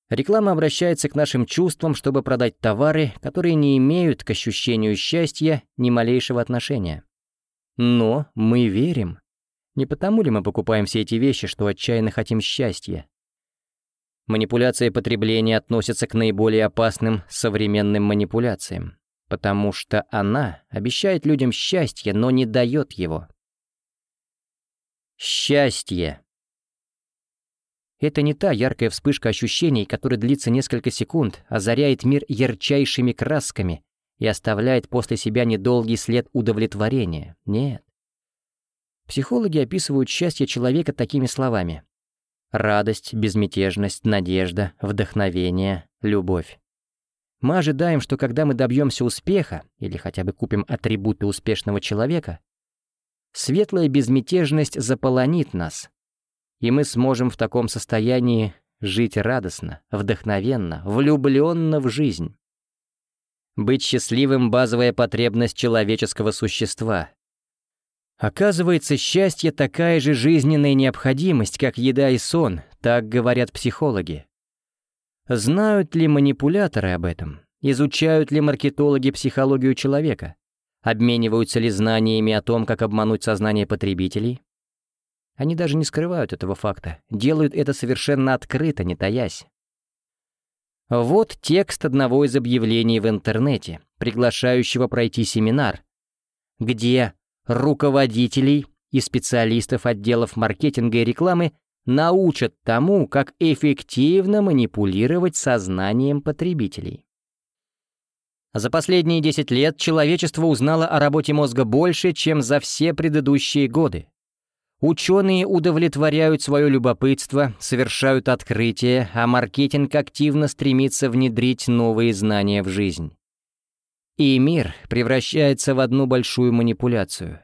Реклама обращается к нашим чувствам, чтобы продать товары, которые не имеют к ощущению счастья ни малейшего отношения. Но мы верим. Не потому ли мы покупаем все эти вещи, что отчаянно хотим счастья? Манипуляция потребления относится к наиболее опасным современным манипуляциям, потому что она обещает людям счастье, но не дает его. Счастье. Это не та яркая вспышка ощущений, которая длится несколько секунд, озаряет мир ярчайшими красками и оставляет после себя недолгий след удовлетворения. Нет. Психологи описывают счастье человека такими словами. Радость, безмятежность, надежда, вдохновение, любовь. Мы ожидаем, что когда мы добьемся успеха, или хотя бы купим атрибуты успешного человека, светлая безмятежность заполонит нас, и мы сможем в таком состоянии жить радостно, вдохновенно, влюбленно в жизнь. Быть счастливым — базовая потребность человеческого существа, Оказывается, счастье такая же жизненная необходимость, как еда и сон, так говорят психологи. Знают ли манипуляторы об этом? Изучают ли маркетологи психологию человека? Обмениваются ли знаниями о том, как обмануть сознание потребителей? Они даже не скрывают этого факта, делают это совершенно открыто, не таясь. Вот текст одного из объявлений в интернете, приглашающего пройти семинар, где руководителей и специалистов отделов маркетинга и рекламы научат тому, как эффективно манипулировать сознанием потребителей. За последние 10 лет человечество узнало о работе мозга больше, чем за все предыдущие годы. Ученые удовлетворяют свое любопытство, совершают открытия, а маркетинг активно стремится внедрить новые знания в жизнь. И мир превращается в одну большую манипуляцию.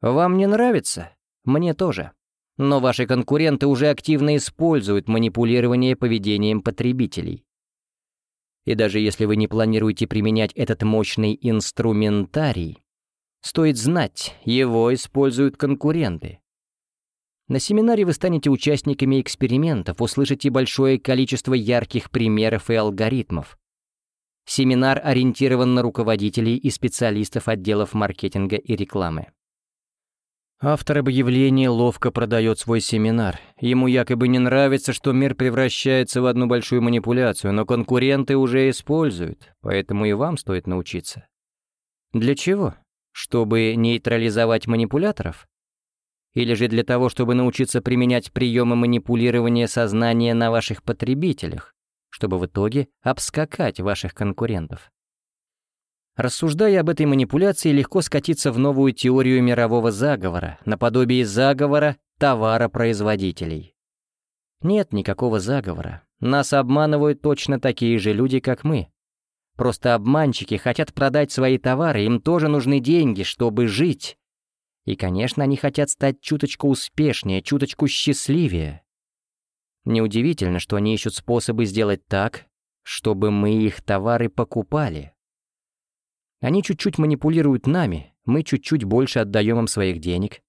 Вам не нравится? Мне тоже. Но ваши конкуренты уже активно используют манипулирование поведением потребителей. И даже если вы не планируете применять этот мощный инструментарий, стоит знать, его используют конкуренты. На семинаре вы станете участниками экспериментов, услышите большое количество ярких примеров и алгоритмов, Семинар ориентирован на руководителей и специалистов отделов маркетинга и рекламы. Автор объявления ловко продает свой семинар. Ему якобы не нравится, что мир превращается в одну большую манипуляцию, но конкуренты уже используют, поэтому и вам стоит научиться. Для чего? Чтобы нейтрализовать манипуляторов? Или же для того, чтобы научиться применять приемы манипулирования сознания на ваших потребителях? чтобы в итоге обскакать ваших конкурентов. Рассуждая об этой манипуляции, легко скатиться в новую теорию мирового заговора, наподобие заговора товаропроизводителей. Нет никакого заговора. Нас обманывают точно такие же люди, как мы. Просто обманщики хотят продать свои товары, им тоже нужны деньги, чтобы жить. И, конечно, они хотят стать чуточку успешнее, чуточку счастливее. Неудивительно, что они ищут способы сделать так, чтобы мы их товары покупали. Они чуть-чуть манипулируют нами, мы чуть-чуть больше отдаем им своих денег.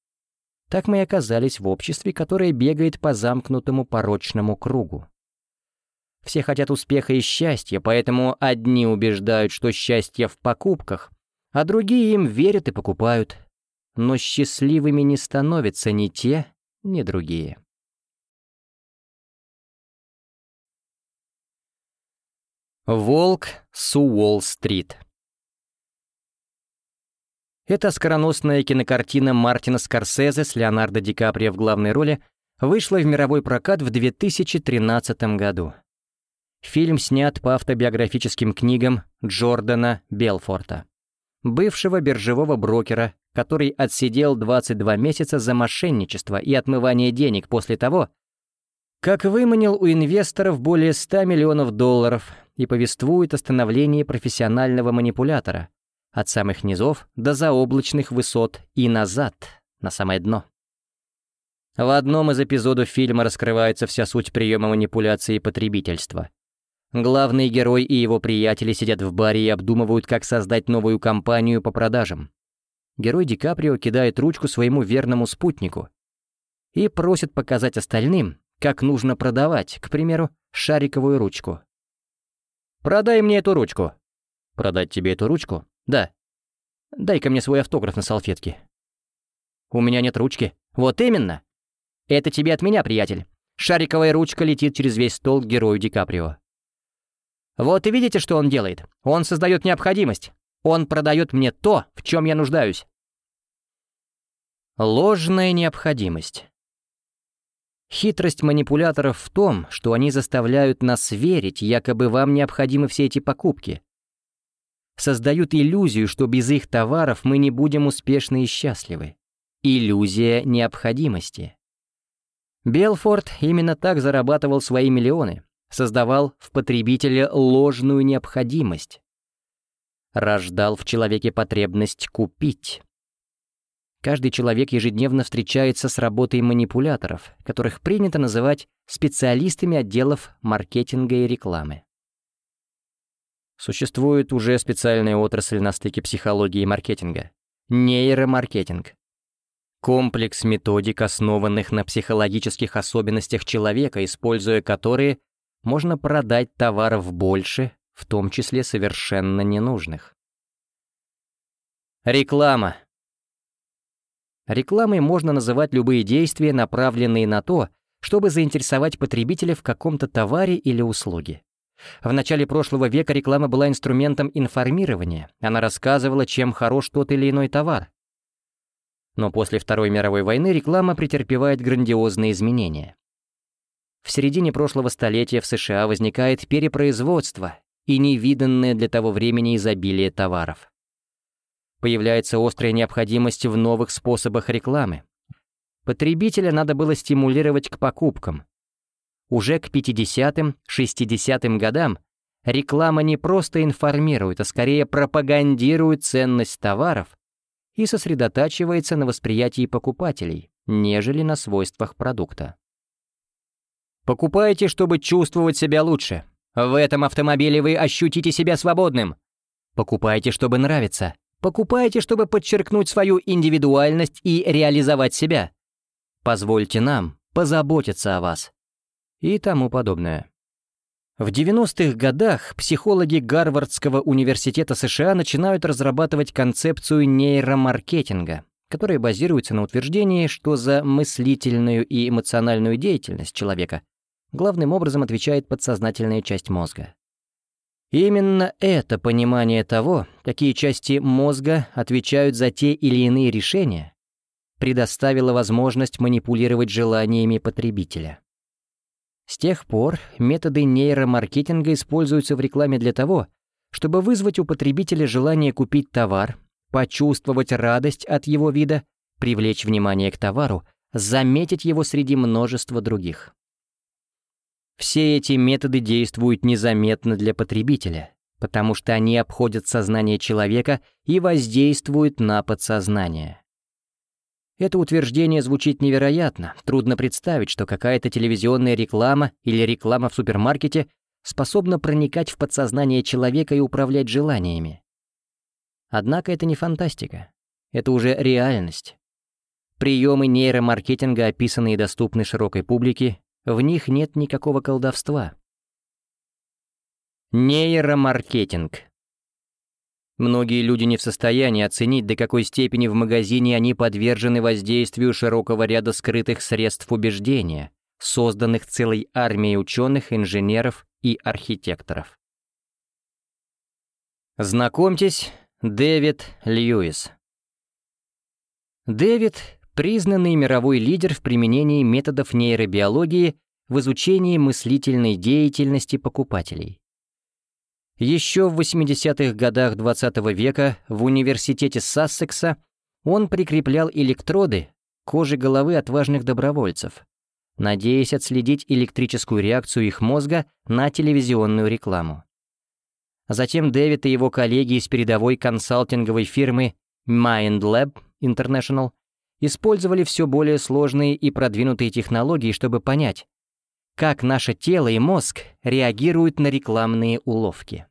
Так мы и оказались в обществе, которое бегает по замкнутому порочному кругу. Все хотят успеха и счастья, поэтому одни убеждают, что счастье в покупках, а другие им верят и покупают. Но счастливыми не становятся ни те, ни другие. Волк с Уолл-стрит. Эта скороносная кинокартина Мартина Скорсезе с Леонардо Ди Каприо в главной роли вышла в мировой прокат в 2013 году. Фильм снят по автобиографическим книгам Джордана Белфорта, бывшего биржевого брокера, который отсидел 22 месяца за мошенничество и отмывание денег после того, как выманил у инвесторов более 100 миллионов долларов и повествует о становлении профессионального манипулятора от самых низов до заоблачных высот и назад, на самое дно. В одном из эпизодов фильма раскрывается вся суть приема манипуляции и потребительства. Главный герой и его приятели сидят в баре и обдумывают, как создать новую компанию по продажам. Герой Ди Каприо кидает ручку своему верному спутнику и просит показать остальным, как нужно продавать, к примеру, шариковую ручку. «Продай мне эту ручку». «Продать тебе эту ручку?» «Да». «Дай-ка мне свой автограф на салфетке». «У меня нет ручки». «Вот именно!» «Это тебе от меня, приятель». Шариковая ручка летит через весь стол к герою Ди Каприо. Вот и видите, что он делает? Он создает необходимость. Он продает мне то, в чем я нуждаюсь. Ложная необходимость. Хитрость манипуляторов в том, что они заставляют нас верить, якобы вам необходимы все эти покупки. Создают иллюзию, что без их товаров мы не будем успешны и счастливы. Иллюзия необходимости. Белфорд именно так зарабатывал свои миллионы, создавал в потребителе ложную необходимость, рождал в человеке потребность купить. Каждый человек ежедневно встречается с работой манипуляторов, которых принято называть специалистами отделов маркетинга и рекламы. Существует уже специальная отрасль на стыке психологии и маркетинга — нейромаркетинг. Комплекс методик, основанных на психологических особенностях человека, используя которые можно продать товаров больше, в том числе совершенно ненужных. Реклама. Рекламой можно называть любые действия, направленные на то, чтобы заинтересовать потребителя в каком-то товаре или услуге. В начале прошлого века реклама была инструментом информирования, она рассказывала, чем хорош тот или иной товар. Но после Второй мировой войны реклама претерпевает грандиозные изменения. В середине прошлого столетия в США возникает перепроизводство и невиданное для того времени изобилие товаров появляется острая необходимость в новых способах рекламы. Потребителя надо было стимулировать к покупкам. Уже к 50-м, 60-м годам реклама не просто информирует, а скорее пропагандирует ценность товаров и сосредотачивается на восприятии покупателей, нежели на свойствах продукта. Покупайте, чтобы чувствовать себя лучше. В этом автомобиле вы ощутите себя свободным. Покупайте, чтобы нравиться. Покупайте, чтобы подчеркнуть свою индивидуальность и реализовать себя. Позвольте нам позаботиться о вас. И тому подобное. В 90-х годах психологи Гарвардского университета США начинают разрабатывать концепцию нейромаркетинга, которая базируется на утверждении, что за мыслительную и эмоциональную деятельность человека главным образом отвечает подсознательная часть мозга. Именно это понимание того, какие части мозга отвечают за те или иные решения, предоставило возможность манипулировать желаниями потребителя. С тех пор методы нейромаркетинга используются в рекламе для того, чтобы вызвать у потребителя желание купить товар, почувствовать радость от его вида, привлечь внимание к товару, заметить его среди множества других. Все эти методы действуют незаметно для потребителя, потому что они обходят сознание человека и воздействуют на подсознание. Это утверждение звучит невероятно. Трудно представить, что какая-то телевизионная реклама или реклама в супермаркете способна проникать в подсознание человека и управлять желаниями. Однако это не фантастика. Это уже реальность. Приемы нейромаркетинга, описанные и доступны широкой публике, в них нет никакого колдовства. Нейромаркетинг. Многие люди не в состоянии оценить, до какой степени в магазине они подвержены воздействию широкого ряда скрытых средств убеждения, созданных целой армией ученых, инженеров и архитекторов. Знакомьтесь, Дэвид Льюис. Дэвид — признанный мировой лидер в применении методов нейробиологии в изучении мыслительной деятельности покупателей. Еще в 80-х годах XX -го века в университете Сассекса он прикреплял электроды к коже головы отважных добровольцев, надеясь отследить электрическую реакцию их мозга на телевизионную рекламу. Затем Дэвид и его коллеги из передовой консалтинговой фирмы MindLab International использовали все более сложные и продвинутые технологии, чтобы понять, как наше тело и мозг реагируют на рекламные уловки.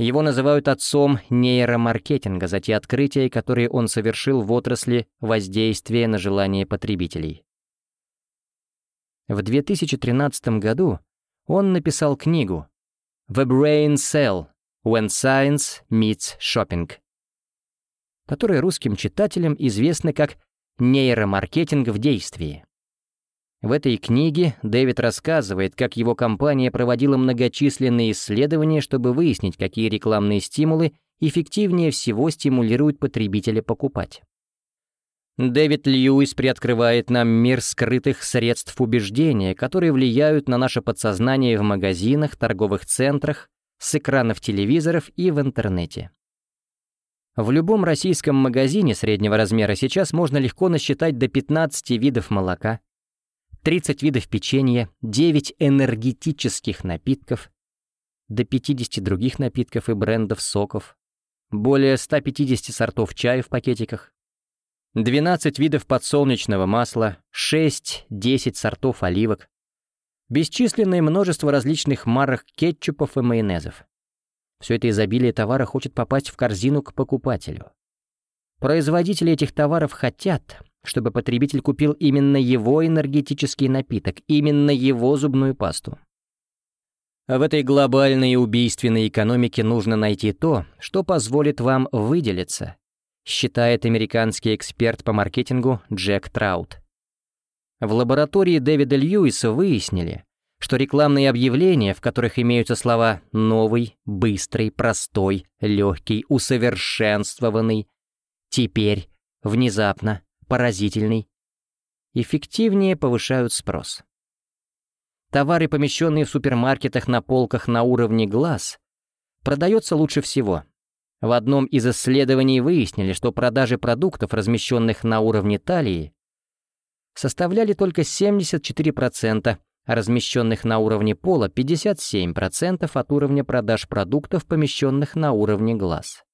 Его называют отцом нейромаркетинга за те открытия, которые он совершил в отрасли воздействия на желания потребителей. В 2013 году он написал книгу The Brain Cell When Science Meets Shopping, которая русским читателям известна как «Нейромаркетинг в действии». В этой книге Дэвид рассказывает, как его компания проводила многочисленные исследования, чтобы выяснить, какие рекламные стимулы эффективнее всего стимулируют потребителя покупать. Дэвид Льюис приоткрывает нам мир скрытых средств убеждения, которые влияют на наше подсознание в магазинах, торговых центрах, с экранов телевизоров и в интернете. В любом российском магазине среднего размера сейчас можно легко насчитать до 15 видов молока, 30 видов печенья, 9 энергетических напитков, до 50 других напитков и брендов соков, более 150 сортов чая в пакетиках, 12 видов подсолнечного масла, 6-10 сортов оливок, бесчисленное множество различных марок кетчупов и майонезов. Все это изобилие товара хочет попасть в корзину к покупателю. Производители этих товаров хотят, чтобы потребитель купил именно его энергетический напиток, именно его зубную пасту. В этой глобальной убийственной экономике нужно найти то, что позволит вам выделиться, считает американский эксперт по маркетингу Джек Траут. В лаборатории Дэвида Льюиса выяснили, что рекламные объявления, в которых имеются слова «новый», «быстрый», «простой», «легкий», «усовершенствованный», «теперь», «внезапно», «поразительный», эффективнее повышают спрос. Товары, помещенные в супермаркетах на полках на уровне глаз, продаются лучше всего, в одном из исследований выяснили, что продажи продуктов, размещенных на уровне талии, составляли только 74%, а размещенных на уровне пола 57% от уровня продаж продуктов, помещенных на уровне глаз.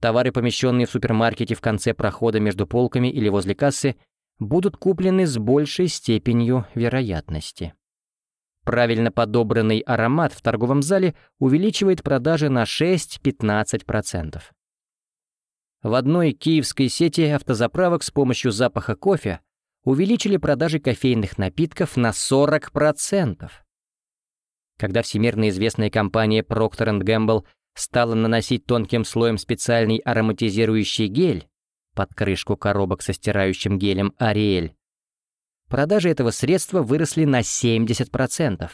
Товары, помещенные в супермаркете в конце прохода между полками или возле кассы, будут куплены с большей степенью вероятности. Правильно подобранный аромат в торговом зале увеличивает продажи на 6-15%. В одной киевской сети автозаправок с помощью запаха кофе увеличили продажи кофейных напитков на 40%. Когда всемирно известная компания Procter Gamble стала наносить тонким слоем специальный ароматизирующий гель под крышку коробок со стирающим гелем Ариэль, продажи этого средства выросли на 70%.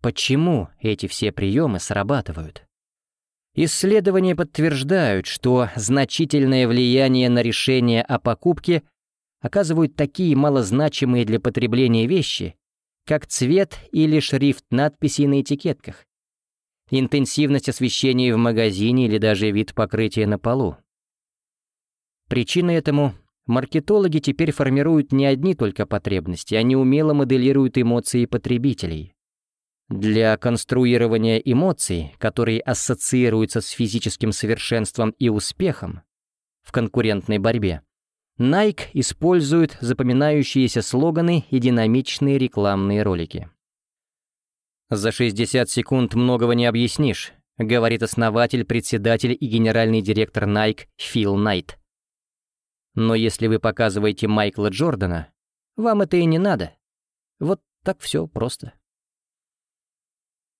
Почему эти все приемы срабатывают? Исследования подтверждают, что значительное влияние на решение о покупке оказывают такие малозначимые для потребления вещи, как цвет или шрифт надписей на этикетках, интенсивность освещения в магазине или даже вид покрытия на полу. Причина этому Маркетологи теперь формируют не одни только потребности, они умело моделируют эмоции потребителей. Для конструирования эмоций, которые ассоциируются с физическим совершенством и успехом в конкурентной борьбе, Nike использует запоминающиеся слоганы и динамичные рекламные ролики. «За 60 секунд многого не объяснишь», говорит основатель, председатель и генеральный директор Nike Фил Найт. Но если вы показываете Майкла Джордана, вам это и не надо. Вот так все просто.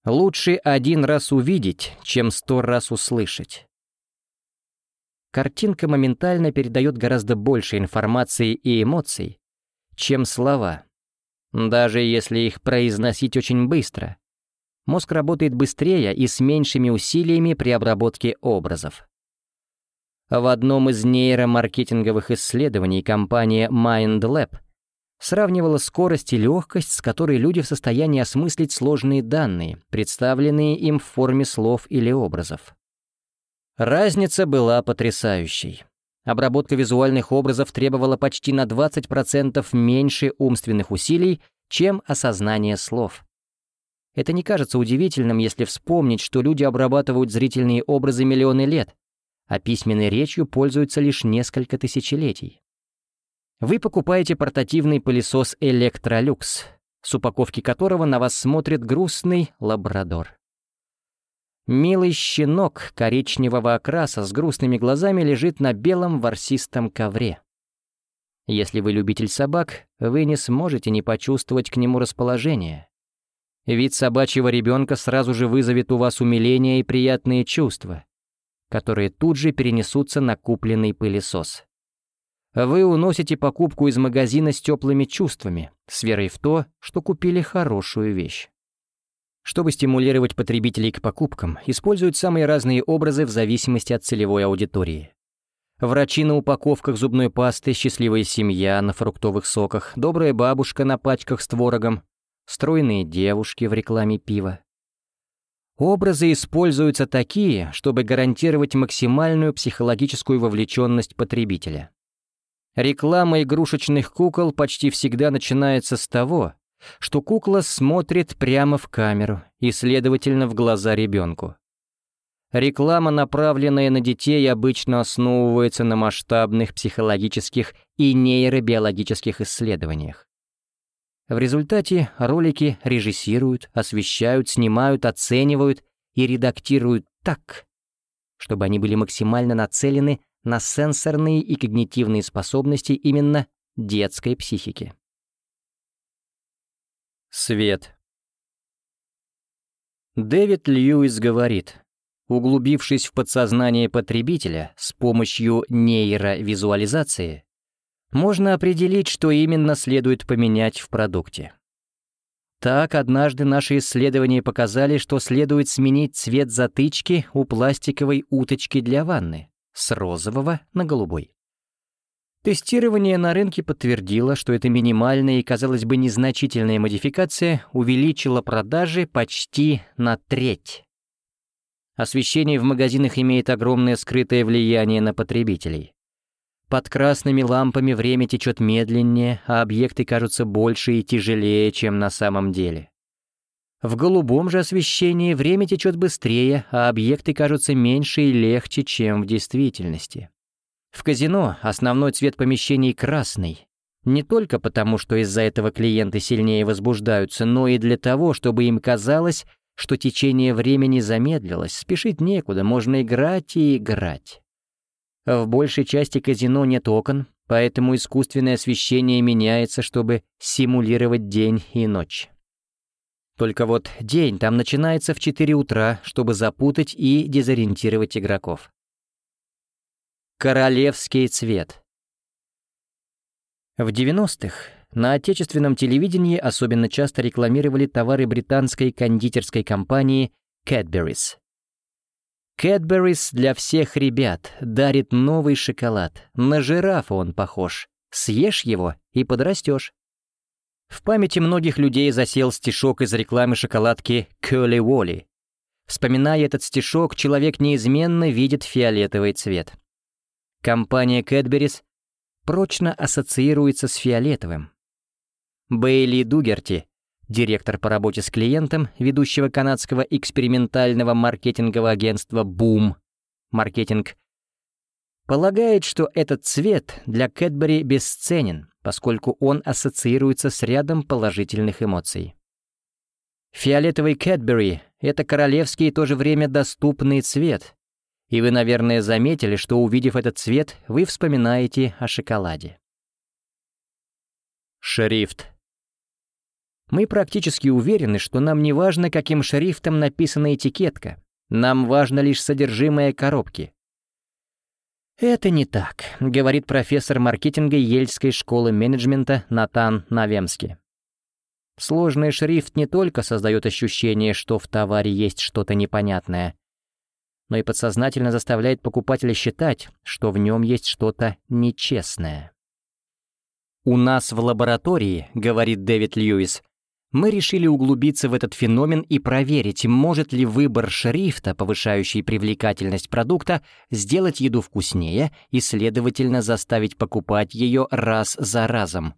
Лучше один раз увидеть, чем сто раз услышать. Картинка моментально передает гораздо больше информации и эмоций, чем слова, даже если их произносить очень быстро. мозг работает быстрее и с меньшими усилиями при обработке образов. В одном из нейромаркетинговых исследований компания MindLab сравнивала скорость и легкость, с которой люди в состоянии осмыслить сложные данные, представленные им в форме слов или образов. Разница была потрясающей. Обработка визуальных образов требовала почти на 20% меньше умственных усилий, чем осознание слов. Это не кажется удивительным, если вспомнить, что люди обрабатывают зрительные образы миллионы лет, а письменной речью пользуются лишь несколько тысячелетий. Вы покупаете портативный пылесос Electrolux, с упаковки которого на вас смотрит грустный лабрадор. Милый щенок коричневого окраса с грустными глазами лежит на белом ворсистом ковре. Если вы любитель собак, вы не сможете не почувствовать к нему расположение. Вид собачьего ребенка сразу же вызовет у вас умиление и приятные чувства, которые тут же перенесутся на купленный пылесос. Вы уносите покупку из магазина с теплыми чувствами, с верой в то, что купили хорошую вещь. Чтобы стимулировать потребителей к покупкам, используют самые разные образы в зависимости от целевой аудитории. Врачи на упаковках зубной пасты, счастливая семья на фруктовых соках, добрая бабушка на пачках с творогом, стройные девушки в рекламе пива. Образы используются такие, чтобы гарантировать максимальную психологическую вовлеченность потребителя. Реклама игрушечных кукол почти всегда начинается с того, что кукла смотрит прямо в камеру и, следовательно, в глаза ребенку. Реклама, направленная на детей, обычно основывается на масштабных психологических и нейробиологических исследованиях. В результате ролики режиссируют, освещают, снимают, оценивают и редактируют так, чтобы они были максимально нацелены на сенсорные и когнитивные способности именно детской психики. Свет. Дэвид Льюис говорит, углубившись в подсознание потребителя с помощью нейровизуализации, можно определить, что именно следует поменять в продукте. Так, однажды наши исследования показали, что следует сменить цвет затычки у пластиковой уточки для ванны с розового на голубой. Тестирование на рынке подтвердило, что эта минимальная и, казалось бы, незначительная модификация увеличила продажи почти на треть. Освещение в магазинах имеет огромное скрытое влияние на потребителей. Под красными лампами время течет медленнее, а объекты кажутся больше и тяжелее, чем на самом деле. В голубом же освещении время течет быстрее, а объекты кажутся меньше и легче, чем в действительности. В казино основной цвет помещений красный. Не только потому, что из-за этого клиенты сильнее возбуждаются, но и для того, чтобы им казалось, что течение времени замедлилось, спешить некуда, можно играть и играть. В большей части казино нет окон, поэтому искусственное освещение меняется, чтобы симулировать день и ночь. Только вот день там начинается в 4 утра, чтобы запутать и дезориентировать игроков. Королевский цвет. В 90-х на отечественном телевидении особенно часто рекламировали товары британской кондитерской компании Cadbury's. Cadbury's для всех ребят дарит новый шоколад. На жирафа он похож. Съешь его и подрастешь. В памяти многих людей засел стишок из рекламы шоколадки Curly Wally. Вспоминая этот стишок, человек неизменно видит фиолетовый цвет. Компания Cadbury's прочно ассоциируется с фиолетовым. Бейли Дугерти, директор по работе с клиентом, ведущего канадского экспериментального маркетингового агентства Boom Маркетинг, полагает, что этот цвет для Кэтбери бесценен, поскольку он ассоциируется с рядом положительных эмоций. Фиолетовый Кэтбери — это королевский и в то же время доступный цвет, и вы, наверное, заметили, что, увидев этот цвет, вы вспоминаете о шоколаде. Шрифт. Мы практически уверены, что нам не важно, каким шрифтом написана этикетка. Нам важно лишь содержимое коробки. «Это не так», — говорит профессор маркетинга Ельской школы менеджмента Натан Навемский. Сложный шрифт не только создает ощущение, что в товаре есть что-то непонятное, но и подсознательно заставляет покупателя считать, что в нем есть что-то нечестное. «У нас в лаборатории, — говорит Дэвид Льюис, — мы решили углубиться в этот феномен и проверить, может ли выбор шрифта, повышающий привлекательность продукта, сделать еду вкуснее и, следовательно, заставить покупать ее раз за разом.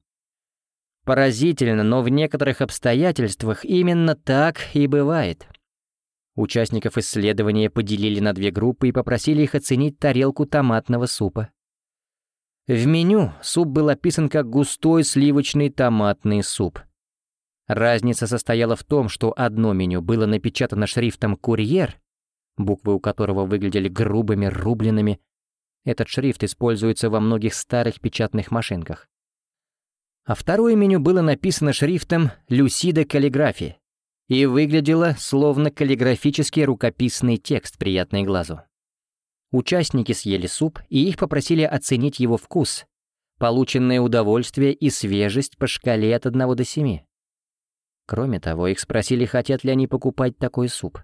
Поразительно, но в некоторых обстоятельствах именно так и бывает. Участников исследования поделили на две группы и попросили их оценить тарелку томатного супа. В меню суп был описан как густой сливочный томатный суп. Разница состояла в том, что одно меню было напечатано шрифтом «Курьер», буквы у которого выглядели грубыми, рубленными. Этот шрифт используется во многих старых печатных машинках. А второе меню было написано шрифтом «Люсида каллиграфии» и выглядело словно каллиграфический рукописный текст, приятный глазу. Участники съели суп, и их попросили оценить его вкус, полученное удовольствие и свежесть по шкале от 1 до 7. Кроме того, их спросили, хотят ли они покупать такой суп.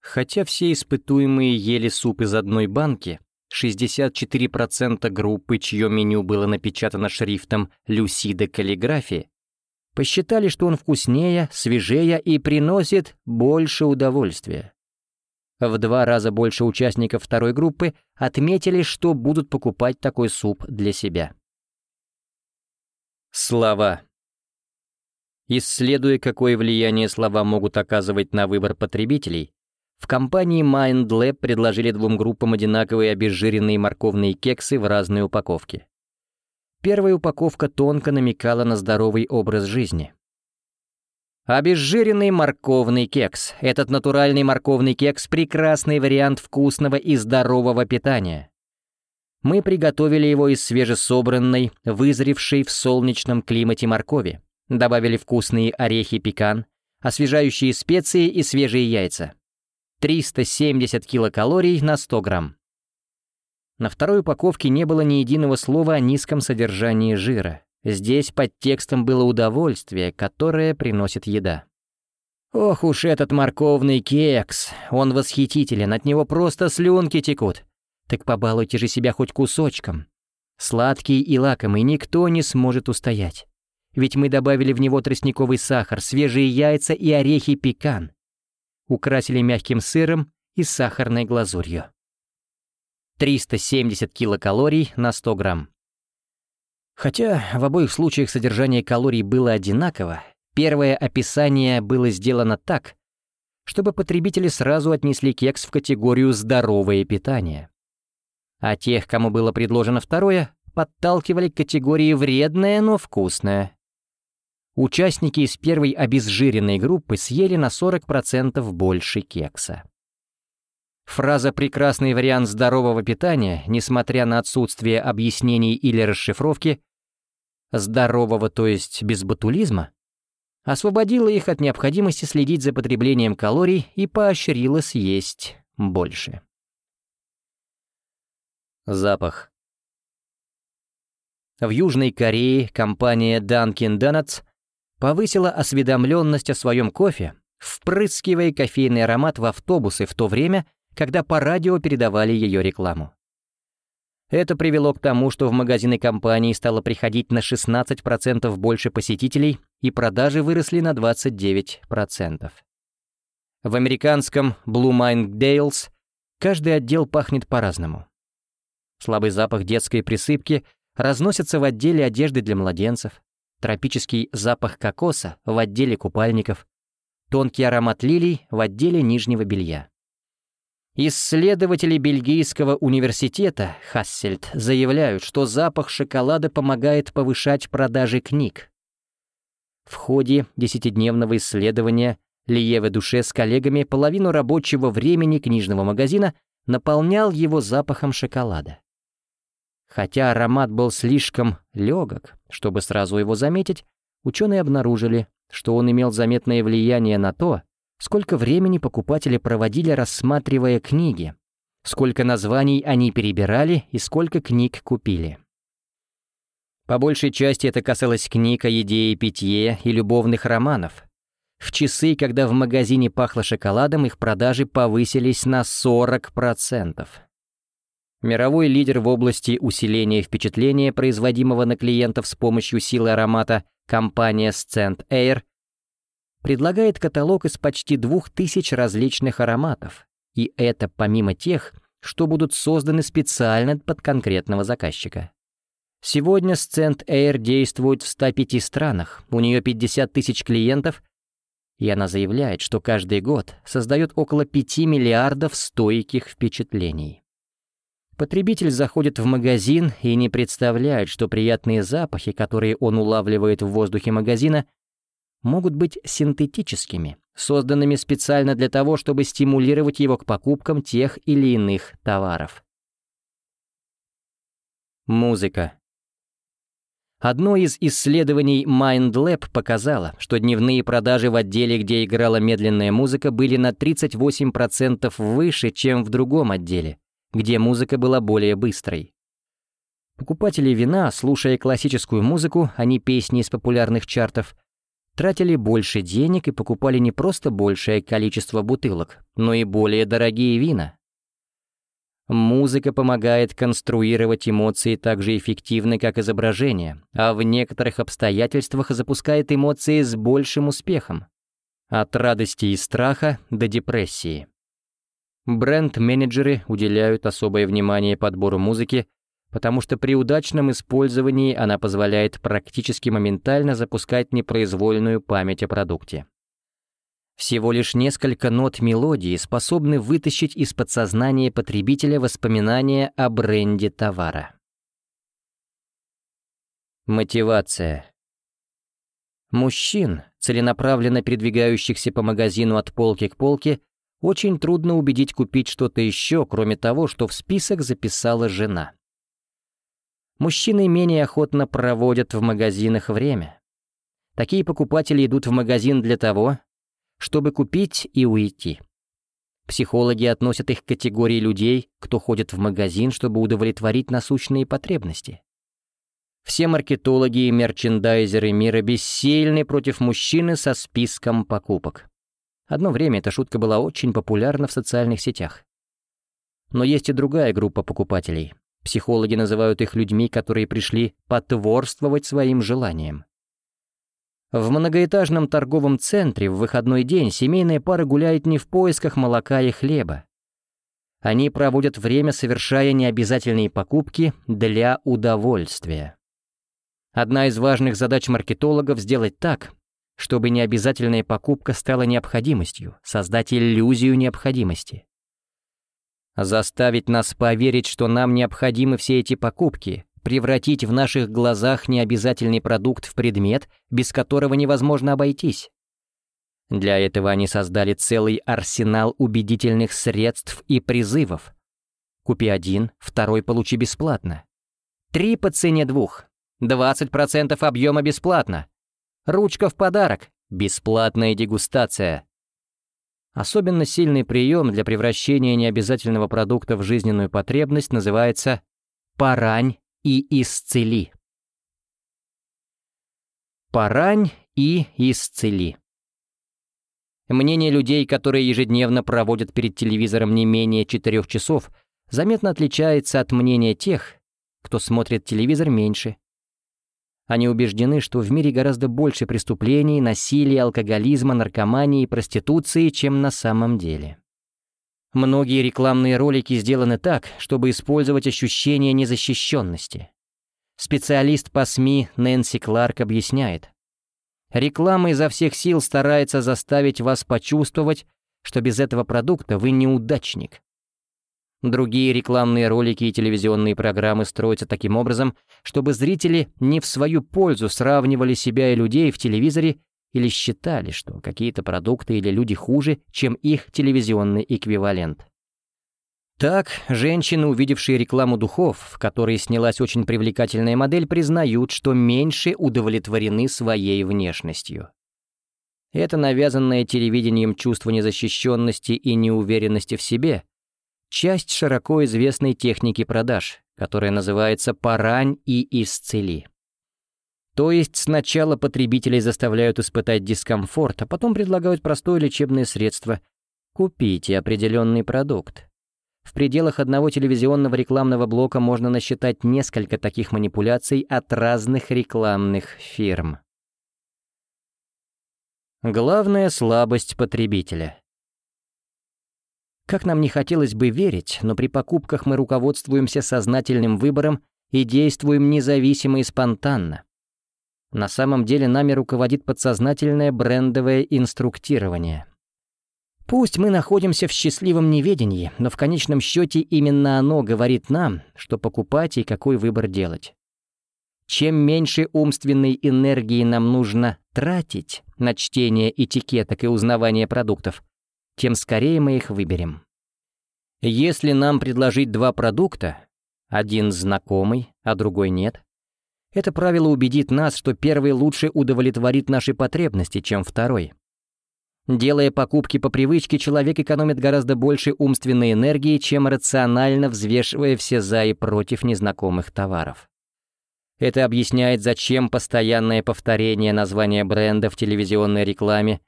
Хотя все испытуемые ели суп из одной банки, 64% группы, чье меню было напечатано шрифтом «Люсида каллиграфии», посчитали, что он вкуснее, свежее и приносит больше удовольствия. В два раза больше участников второй группы отметили, что будут покупать такой суп для себя. Слова. Исследуя, какое влияние слова могут оказывать на выбор потребителей, в компании MindLab предложили двум группам одинаковые обезжиренные морковные кексы в разной упаковке. Первая упаковка тонко намекала на здоровый образ жизни. Обезжиренный морковный кекс. Этот натуральный морковный кекс – прекрасный вариант вкусного и здорового питания. Мы приготовили его из свежесобранной, вызревшей в солнечном климате моркови. Добавили вкусные орехи пекан, освежающие специи и свежие яйца. 370 килокалорий на 100 грамм. На второй упаковке не было ни единого слова о низком содержании жира. Здесь под текстом было удовольствие, которое приносит еда. Ох уж этот морковный кекс, он восхитителен, от него просто слюнки текут. Так побалуйте же себя хоть кусочком. Сладкий и лакомый никто не сможет устоять. Ведь мы добавили в него тростниковый сахар, свежие яйца и орехи пекан. Украсили мягким сыром и сахарной глазурью. 370 килокалорий на 100 грамм. Хотя в обоих случаях содержание калорий было одинаково, первое описание было сделано так, чтобы потребители сразу отнесли кекс в категорию «здоровое питание». А тех, кому было предложено второе, подталкивали к категории «вредное, но вкусное». Участники из первой обезжиренной группы съели на 40% больше кекса. Фраза «прекрасный вариант здорового питания», несмотря на отсутствие объяснений или расшифровки, здорового, то есть без ботулизма, освободила их от необходимости следить за потреблением калорий и поощрила съесть больше. Запах. В Южной Корее компания Dunkin' Donuts повысила осведомленность о своем кофе, впрыскивая кофейный аромат в автобусы в то время, когда по радио передавали ее рекламу. Это привело к тому, что в магазины компании стало приходить на 16% больше посетителей, и продажи выросли на 29%. В американском Blue Mind Dales каждый отдел пахнет по-разному. Слабый запах детской присыпки разносится в отделе одежды для младенцев, тропический запах кокоса в отделе купальников, тонкий аромат лилий в отделе нижнего белья. Исследователи Бельгийского университета Хассельд заявляют, что запах шоколада помогает повышать продажи книг. В ходе десятидневного исследования Лиеве Душе с коллегами половину рабочего времени книжного магазина наполнял его запахом шоколада. Хотя аромат был слишком легок, чтобы сразу его заметить, ученые обнаружили, что он имел заметное влияние на то, сколько времени покупатели проводили, рассматривая книги, сколько названий они перебирали и сколько книг купили. По большей части это касалось книг о еде и питье и любовных романов. В часы, когда в магазине пахло шоколадом, их продажи повысились на 40%. Мировой лидер в области усиления впечатления, производимого на клиентов с помощью силы аромата, компания Scent Air, предлагает каталог из почти двух тысяч различных ароматов, и это помимо тех, что будут созданы специально под конкретного заказчика. Сегодня Scent Air действует в 105 странах, у нее 50 тысяч клиентов, и она заявляет, что каждый год создает около 5 миллиардов стойких впечатлений. Потребитель заходит в магазин и не представляет, что приятные запахи, которые он улавливает в воздухе магазина, могут быть синтетическими, созданными специально для того, чтобы стимулировать его к покупкам тех или иных товаров. Музыка. Одно из исследований MindLab показало, что дневные продажи в отделе, где играла медленная музыка, были на 38% выше, чем в другом отделе, где музыка была более быстрой. Покупатели вина, слушая классическую музыку, а не песни из популярных чартов, тратили больше денег и покупали не просто большее количество бутылок, но и более дорогие вина. Музыка помогает конструировать эмоции так же эффективно, как изображение, а в некоторых обстоятельствах запускает эмоции с большим успехом. От радости и страха до депрессии. Бренд-менеджеры уделяют особое внимание подбору музыки, потому что при удачном использовании она позволяет практически моментально запускать непроизвольную память о продукте. Всего лишь несколько нот мелодии способны вытащить из подсознания потребителя воспоминания о бренде товара. Мотивация. Мужчин, целенаправленно передвигающихся по магазину от полки к полке, очень трудно убедить купить что-то еще, кроме того, что в список записала жена. Мужчины менее охотно проводят в магазинах время. Такие покупатели идут в магазин для того, чтобы купить и уйти. Психологи относят их к категории людей, кто ходит в магазин, чтобы удовлетворить насущные потребности. Все маркетологи и мерчендайзеры мира бессильны против мужчины со списком покупок. Одно время эта шутка была очень популярна в социальных сетях. Но есть и другая группа покупателей. Психологи называют их людьми, которые пришли потворствовать своим желаниям. В многоэтажном торговом центре в выходной день семейная пара гуляет не в поисках молока и хлеба. Они проводят время, совершая необязательные покупки для удовольствия. Одна из важных задач маркетологов — сделать так, чтобы необязательная покупка стала необходимостью, создать иллюзию необходимости. Заставить нас поверить, что нам необходимы все эти покупки, превратить в наших глазах необязательный продукт в предмет, без которого невозможно обойтись. Для этого они создали целый арсенал убедительных средств и призывов. Купи один, второй получи бесплатно. Три по цене двух. 20% объема бесплатно. Ручка в подарок. Бесплатная дегустация. Особенно сильный прием для превращения необязательного продукта в жизненную потребность называется «парань и исцели. Порань и исцели. Мнение людей, которые ежедневно проводят перед телевизором не менее четырех часов, заметно отличается от мнения тех, кто смотрит телевизор меньше. Они убеждены, что в мире гораздо больше преступлений, насилия, алкоголизма, наркомании и проституции, чем на самом деле. Многие рекламные ролики сделаны так, чтобы использовать ощущение незащищенности. Специалист по СМИ Нэнси Кларк объясняет. Реклама изо всех сил старается заставить вас почувствовать, что без этого продукта вы неудачник. Другие рекламные ролики и телевизионные программы строятся таким образом, чтобы зрители не в свою пользу сравнивали себя и людей в телевизоре или считали, что какие-то продукты или люди хуже, чем их телевизионный эквивалент. Так, женщины, увидевшие рекламу духов, в которой снялась очень привлекательная модель, признают, что меньше удовлетворены своей внешностью. Это навязанное телевидением чувство незащищенности и неуверенности в себе — часть широко известной техники продаж, которая называется «порань и исцели». То есть сначала потребителей заставляют испытать дискомфорт, а потом предлагают простое лечебное средство — купите определенный продукт. В пределах одного телевизионного рекламного блока можно насчитать несколько таких манипуляций от разных рекламных фирм. Главная слабость потребителя. Как нам не хотелось бы верить, но при покупках мы руководствуемся сознательным выбором и действуем независимо и спонтанно. На самом деле нами руководит подсознательное брендовое инструктирование. Пусть мы находимся в счастливом неведении, но в конечном счете именно оно говорит нам, что покупать и какой выбор делать. Чем меньше умственной энергии нам нужно тратить на чтение этикеток и узнавание продуктов, тем скорее мы их выберем. Если нам предложить два продукта, один знакомый, а другой нет, это правило убедит нас, что первый лучше удовлетворит наши потребности, чем второй. Делая покупки по привычке, человек экономит гораздо больше умственной энергии, чем рационально взвешивая все «за» и «против» незнакомых товаров. Это объясняет, зачем постоянное повторение названия бренда в телевизионной рекламе,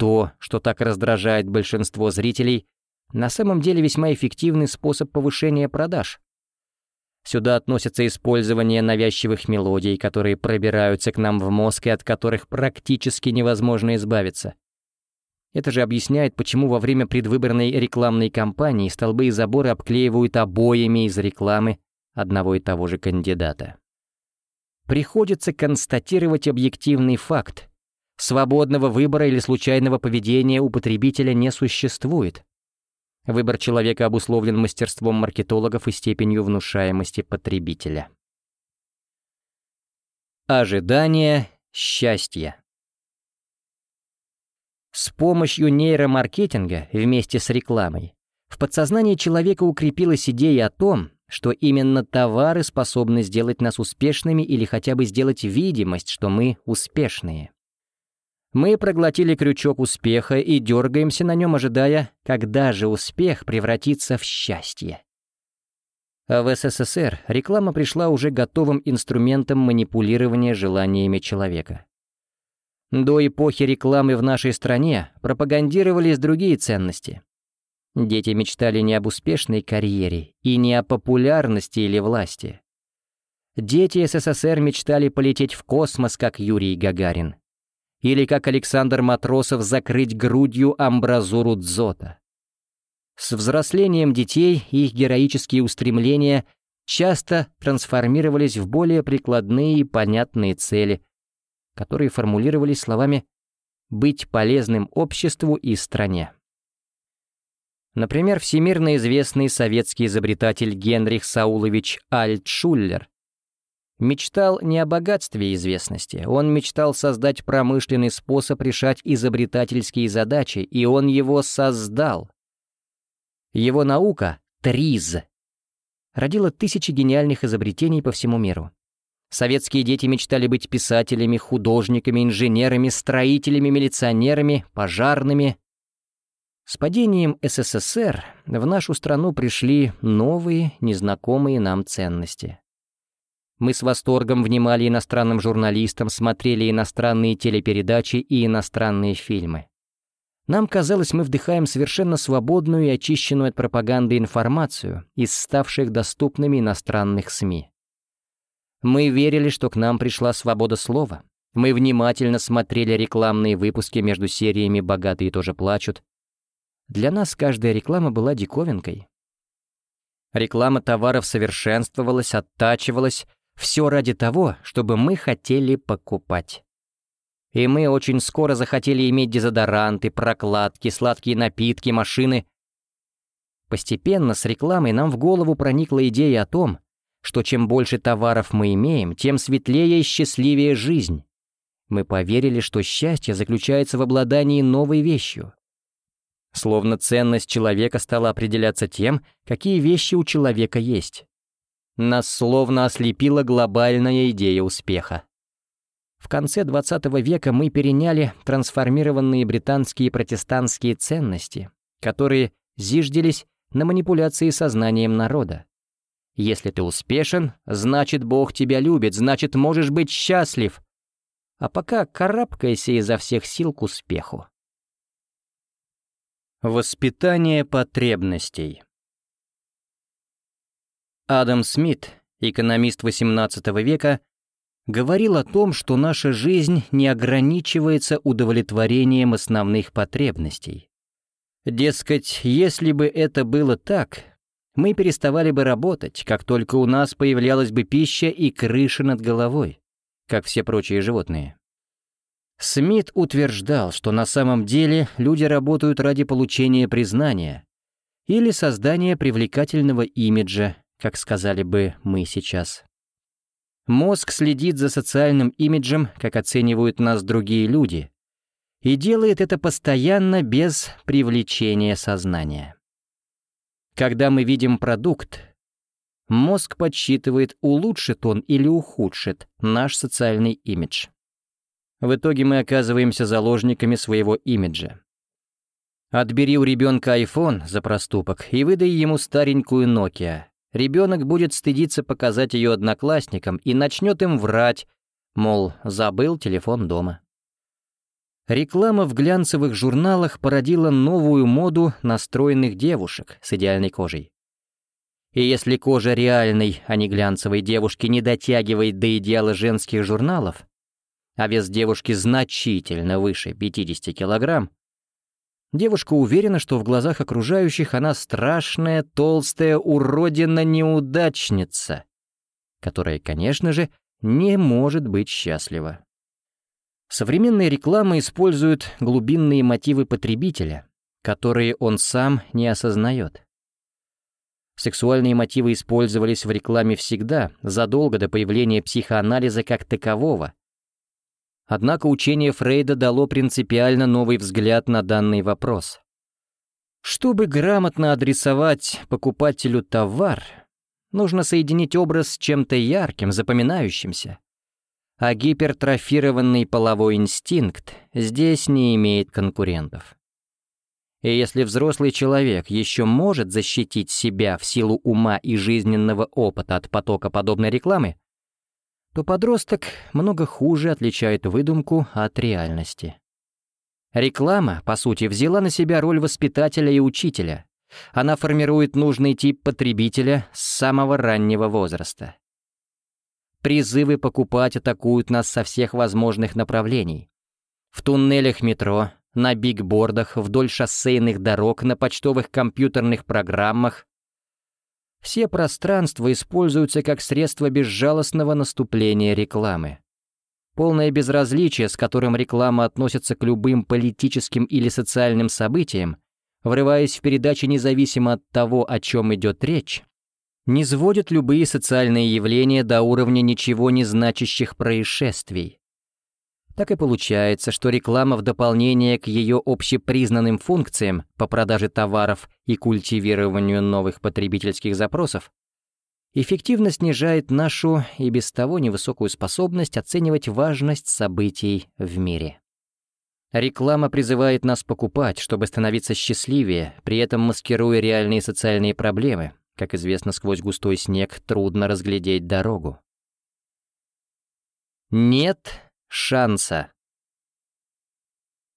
то, что так раздражает большинство зрителей, на самом деле весьма эффективный способ повышения продаж. Сюда относятся использование навязчивых мелодий, которые пробираются к нам в мозг и от которых практически невозможно избавиться. Это же объясняет, почему во время предвыборной рекламной кампании столбы и заборы обклеивают обоями из рекламы одного и того же кандидата. Приходится констатировать объективный факт. Свободного выбора или случайного поведения у потребителя не существует. Выбор человека обусловлен мастерством маркетологов и степенью внушаемости потребителя. Ожидание счастья. С помощью нейромаркетинга вместе с рекламой в подсознании человека укрепилась идея о том, что именно товары способны сделать нас успешными или хотя бы сделать видимость, что мы успешные. Мы проглотили крючок успеха и дергаемся на нем, ожидая, когда же успех превратится в счастье. А в СССР реклама пришла уже готовым инструментом манипулирования желаниями человека. До эпохи рекламы в нашей стране пропагандировались другие ценности. Дети мечтали не об успешной карьере и не о популярности или власти. Дети СССР мечтали полететь в космос, как Юрий Гагарин, или как Александр Матросов закрыть грудью амбразуру дзота. С взрослением детей их героические устремления часто трансформировались в более прикладные и понятные цели, которые формулировались словами «быть полезным обществу и стране». Например, всемирно известный советский изобретатель Генрих Саулович Альтшуллер Мечтал не о богатстве и известности, он мечтал создать промышленный способ решать изобретательские задачи, и он его создал. Его наука — ТРИЗ — родила тысячи гениальных изобретений по всему миру. Советские дети мечтали быть писателями, художниками, инженерами, строителями, милиционерами, пожарными. С падением СССР в нашу страну пришли новые, незнакомые нам ценности. Мы с восторгом внимали иностранным журналистам, смотрели иностранные телепередачи и иностранные фильмы. Нам казалось, мы вдыхаем совершенно свободную и очищенную от пропаганды информацию из ставших доступными иностранных СМИ. Мы верили, что к нам пришла свобода слова. Мы внимательно смотрели рекламные выпуски между сериями «Богатые тоже плачут». Для нас каждая реклама была диковинкой. Реклама товаров совершенствовалась, оттачивалась, все ради того, чтобы мы хотели покупать. И мы очень скоро захотели иметь дезодоранты, прокладки, сладкие напитки, машины. Постепенно с рекламой нам в голову проникла идея о том, что чем больше товаров мы имеем, тем светлее и счастливее жизнь. Мы поверили, что счастье заключается в обладании новой вещью. Словно ценность человека стала определяться тем, какие вещи у человека есть. Нас словно ослепила глобальная идея успеха. В конце 20 века мы переняли трансформированные британские протестантские ценности, которые зиждились на манипуляции сознанием народа. Если ты успешен, значит Бог тебя любит, значит можешь быть счастлив, а пока карабкайся изо всех сил к успеху. Воспитание потребностей Адам Смит, экономист XVIII века, говорил о том, что наша жизнь не ограничивается удовлетворением основных потребностей. Дескать, если бы это было так, мы переставали бы работать, как только у нас появлялась бы пища и крыша над головой, как все прочие животные. Смит утверждал, что на самом деле люди работают ради получения признания или создания привлекательного имиджа, как сказали бы мы сейчас. Мозг следит за социальным имиджем, как оценивают нас другие люди, и делает это постоянно без привлечения сознания. Когда мы видим продукт, мозг подсчитывает, улучшит он или ухудшит наш социальный имидж. В итоге мы оказываемся заложниками своего имиджа. Отбери у ребенка iPhone за проступок и выдай ему старенькую Nokia. Ребенок будет стыдиться показать ее одноклассникам и начнет им врать, мол, забыл телефон дома. Реклама в глянцевых журналах породила новую моду настроенных девушек с идеальной кожей. И если кожа реальной, а не глянцевой девушки не дотягивает до идеала женских журналов, а вес девушки значительно выше 50 килограмм, девушка уверена, что в глазах окружающих она страшная, толстая уродина-неудачница, которая, конечно же, не может быть счастлива. Современная реклама использует глубинные мотивы потребителя, которые он сам не осознает. Сексуальные мотивы использовались в рекламе всегда, задолго до появления психоанализа как такового. Однако учение Фрейда дало принципиально новый взгляд на данный вопрос. Чтобы грамотно адресовать покупателю товар, нужно соединить образ с чем-то ярким, запоминающимся, а гипертрофированный половой инстинкт здесь не имеет конкурентов. И если взрослый человек еще может защитить себя в силу ума и жизненного опыта от потока подобной рекламы, то подросток много хуже отличает выдумку от реальности. Реклама, по сути, взяла на себя роль воспитателя и учителя. Она формирует нужный тип потребителя с самого раннего возраста. Призывы покупать атакуют нас со всех возможных направлений. В туннелях метро, на бигбордах, вдоль шоссейных дорог, на почтовых компьютерных программах. Все пространства используются как средство безжалостного наступления рекламы. Полное безразличие, с которым реклама относится к любым политическим или социальным событиям, врываясь в передачи независимо от того, о чем идет речь, не сводит любые социальные явления до уровня ничего не значащих происшествий. Так и получается, что реклама в дополнение к ее общепризнанным функциям по продаже товаров и культивированию новых потребительских запросов эффективно снижает нашу и без того невысокую способность оценивать важность событий в мире. Реклама призывает нас покупать, чтобы становиться счастливее, при этом маскируя реальные социальные проблемы, как известно, сквозь густой снег трудно разглядеть дорогу. Нет шанса.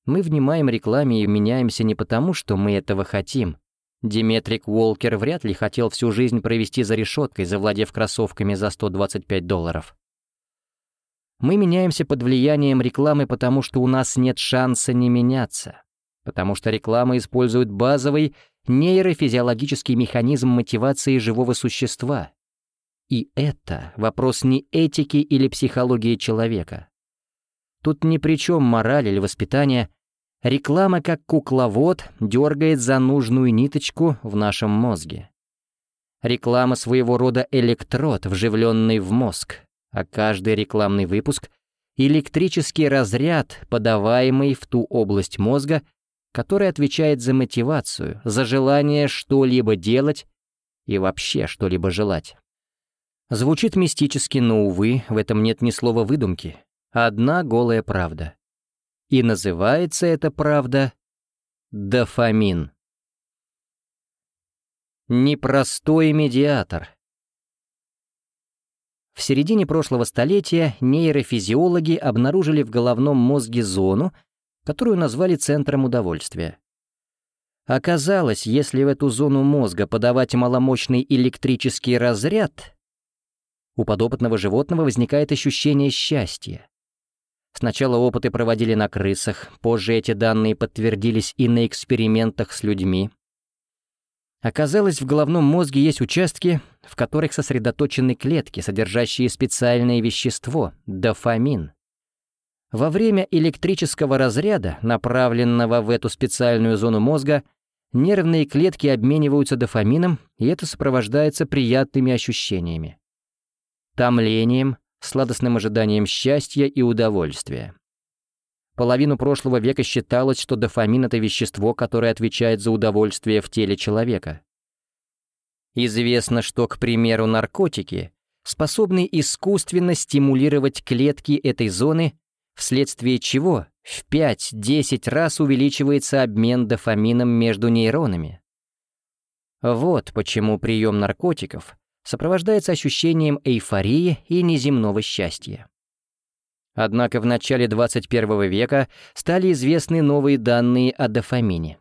Мы внимаем рекламе и меняемся не потому, что мы этого хотим. Диметрик Уолкер вряд ли хотел всю жизнь провести за решеткой, завладев кроссовками за 125 долларов. Мы меняемся под влиянием рекламы, потому что у нас нет шанса не меняться. Потому что реклама использует базовый нейрофизиологический механизм мотивации живого существа. И это вопрос не этики или психологии человека. Тут ни при чем мораль или воспитание. Реклама, как кукловод, дергает за нужную ниточку в нашем мозге. Реклама своего рода электрод, вживленный в мозг, а каждый рекламный выпуск — электрический разряд, подаваемый в ту область мозга, который отвечает за мотивацию, за желание что-либо делать и вообще что-либо желать. Звучит мистически, но, увы, в этом нет ни слова выдумки. Одна голая правда. И называется эта правда дофамин. Непростой медиатор. В середине прошлого столетия нейрофизиологи обнаружили в головном мозге зону, которую назвали центром удовольствия. Оказалось, если в эту зону мозга подавать маломощный электрический разряд, у подопытного животного возникает ощущение счастья. Сначала опыты проводили на крысах, позже эти данные подтвердились и на экспериментах с людьми. Оказалось, в головном мозге есть участки, в которых сосредоточены клетки, содержащие специальное вещество — дофамин. Во время электрического разряда, направленного в эту специальную зону мозга, нервные клетки обмениваются дофамином, и это сопровождается приятными ощущениями. Томлением, сладостным ожиданием счастья и удовольствия. Половину прошлого века считалось, что дофамин — это вещество, которое отвечает за удовольствие в теле человека. Известно, что, к примеру, наркотики способны искусственно стимулировать клетки этой зоны, вследствие чего в 5-10 раз увеличивается обмен дофамином между нейронами. Вот почему прием наркотиков сопровождается ощущением эйфории и неземного счастья. Однако в начале 21 века стали известны новые данные о дофамине.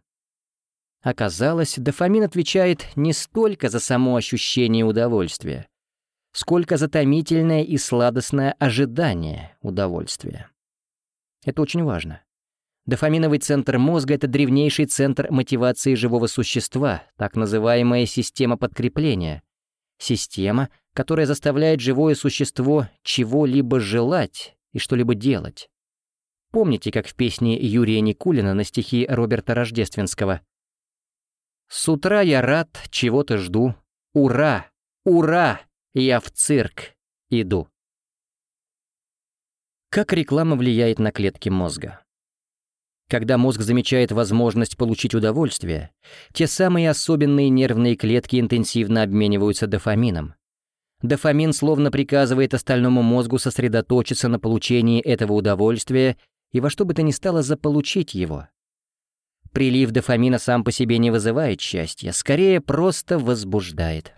Оказалось, дофамин отвечает не столько за само ощущение удовольствия, сколько за томительное и сладостное ожидание удовольствия. Это очень важно. Дофаминовый центр мозга — это древнейший центр мотивации живого существа, так называемая система подкрепления. Система, которая заставляет живое существо чего-либо желать и что-либо делать. Помните, как в песне Юрия Никулина на стихи Роберта Рождественского «С утра я рад, чего-то жду. Ура! Ура! Я в цирк иду». Как реклама влияет на клетки мозга? Когда мозг замечает возможность получить удовольствие, те самые особенные нервные клетки интенсивно обмениваются дофамином, Дофамин словно приказывает остальному мозгу сосредоточиться на получении этого удовольствия и во что бы то ни стало заполучить его. Прилив дофамина сам по себе не вызывает счастья, скорее просто возбуждает.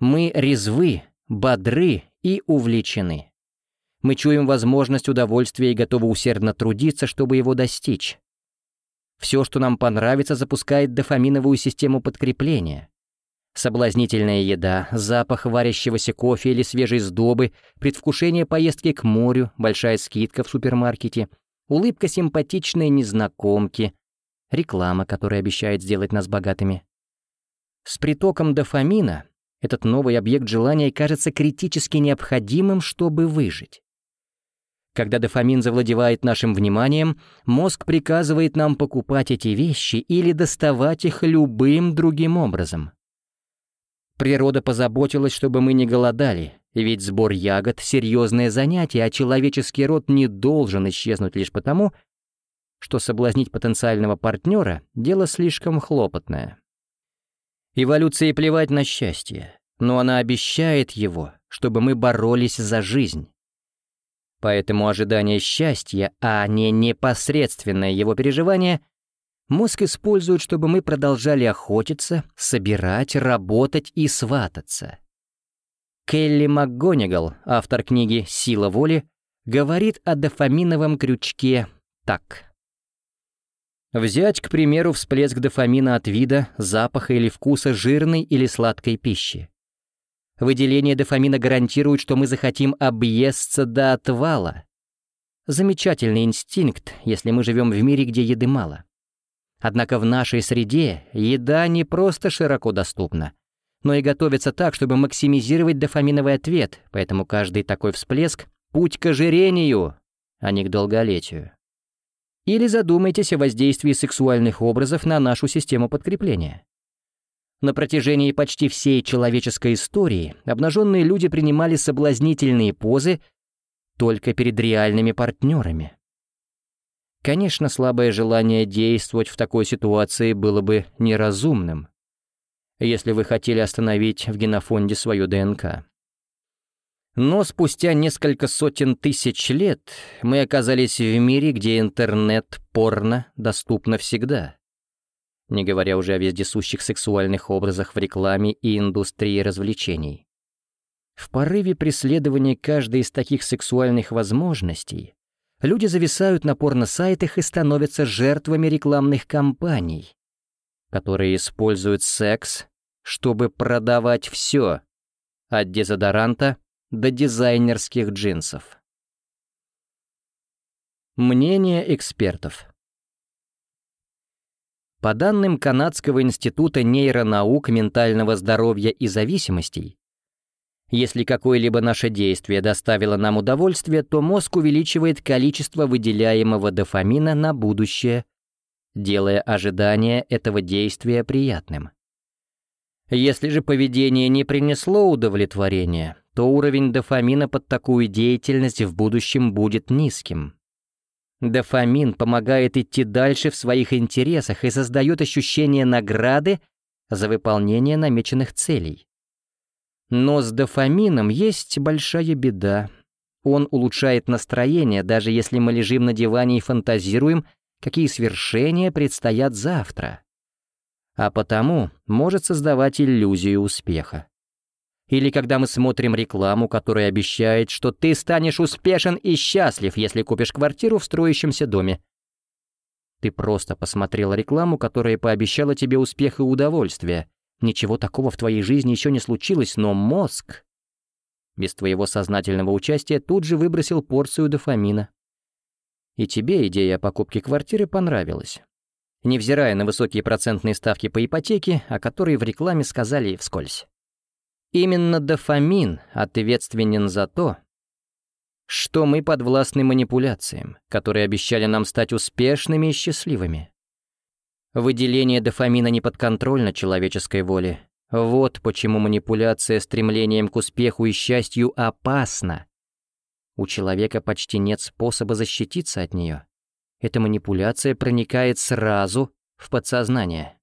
Мы резвы, бодры и увлечены. Мы чуем возможность удовольствия и готовы усердно трудиться, чтобы его достичь. Все, что нам понравится, запускает дофаминовую систему подкрепления. Соблазнительная еда, запах варящегося кофе или свежей сдобы, предвкушение поездки к морю, большая скидка в супермаркете, улыбка симпатичной незнакомки, реклама, которая обещает сделать нас богатыми. С притоком дофамина этот новый объект желания кажется критически необходимым, чтобы выжить. Когда дофамин завладевает нашим вниманием, мозг приказывает нам покупать эти вещи или доставать их любым другим образом. Природа позаботилась, чтобы мы не голодали, ведь сбор ягод — серьезное занятие, а человеческий род не должен исчезнуть лишь потому, что соблазнить потенциального партнера — дело слишком хлопотное. Эволюции плевать на счастье, но она обещает его, чтобы мы боролись за жизнь. Поэтому ожидание счастья, а не непосредственное его переживание — Мозг используют, чтобы мы продолжали охотиться, собирать, работать и свататься. Келли МакГонигал, автор книги «Сила воли», говорит о дофаминовом крючке так. Взять, к примеру, всплеск дофамина от вида, запаха или вкуса жирной или сладкой пищи. Выделение дофамина гарантирует, что мы захотим объесться до отвала. Замечательный инстинкт, если мы живем в мире, где еды мало. Однако в нашей среде еда не просто широко доступна, но и готовится так, чтобы максимизировать дофаминовый ответ, поэтому каждый такой всплеск — путь к ожирению, а не к долголетию. Или задумайтесь о воздействии сексуальных образов на нашу систему подкрепления. На протяжении почти всей человеческой истории обнаженные люди принимали соблазнительные позы только перед реальными партнерами. Конечно, слабое желание действовать в такой ситуации было бы неразумным, если вы хотели остановить в генофонде свою ДНК. Но спустя несколько сотен тысяч лет мы оказались в мире, где интернет-порно доступно всегда. Не говоря уже о вездесущих сексуальных образах в рекламе и индустрии развлечений. В порыве преследования каждой из таких сексуальных возможностей люди зависают на порно-сайтах и становятся жертвами рекламных кампаний, которые используют секс, чтобы продавать все, от дезодоранта до дизайнерских джинсов. Мнение экспертов. По данным Канадского института нейронаук ментального здоровья и зависимостей, если какое-либо наше действие доставило нам удовольствие, то мозг увеличивает количество выделяемого дофамина на будущее, делая ожидание этого действия приятным. Если же поведение не принесло удовлетворения, то уровень дофамина под такую деятельность в будущем будет низким. Дофамин помогает идти дальше в своих интересах и создает ощущение награды за выполнение намеченных целей. Но с дофамином есть большая беда. Он улучшает настроение, даже если мы лежим на диване и фантазируем, какие свершения предстоят завтра. А потому может создавать иллюзию успеха. Или когда мы смотрим рекламу, которая обещает, что ты станешь успешен и счастлив, если купишь квартиру в строящемся доме. Ты просто посмотрел рекламу, которая пообещала тебе успех и удовольствие. Ничего такого в твоей жизни еще не случилось, но мозг, без твоего сознательного участия, тут же выбросил порцию дофамина. И тебе идея о покупке квартиры понравилась. Невзирая на высокие процентные ставки по ипотеке, о которой в рекламе сказали вскользь. Именно дофамин ответственен за то, что мы подвластны манипуляциям, которые обещали нам стать успешными и счастливыми. Выделение дофамина не подконтрольно человеческой воле. Вот почему манипуляция стремлением к успеху и счастью опасна. У человека почти нет способа защититься от нее. Эта манипуляция проникает сразу в подсознание.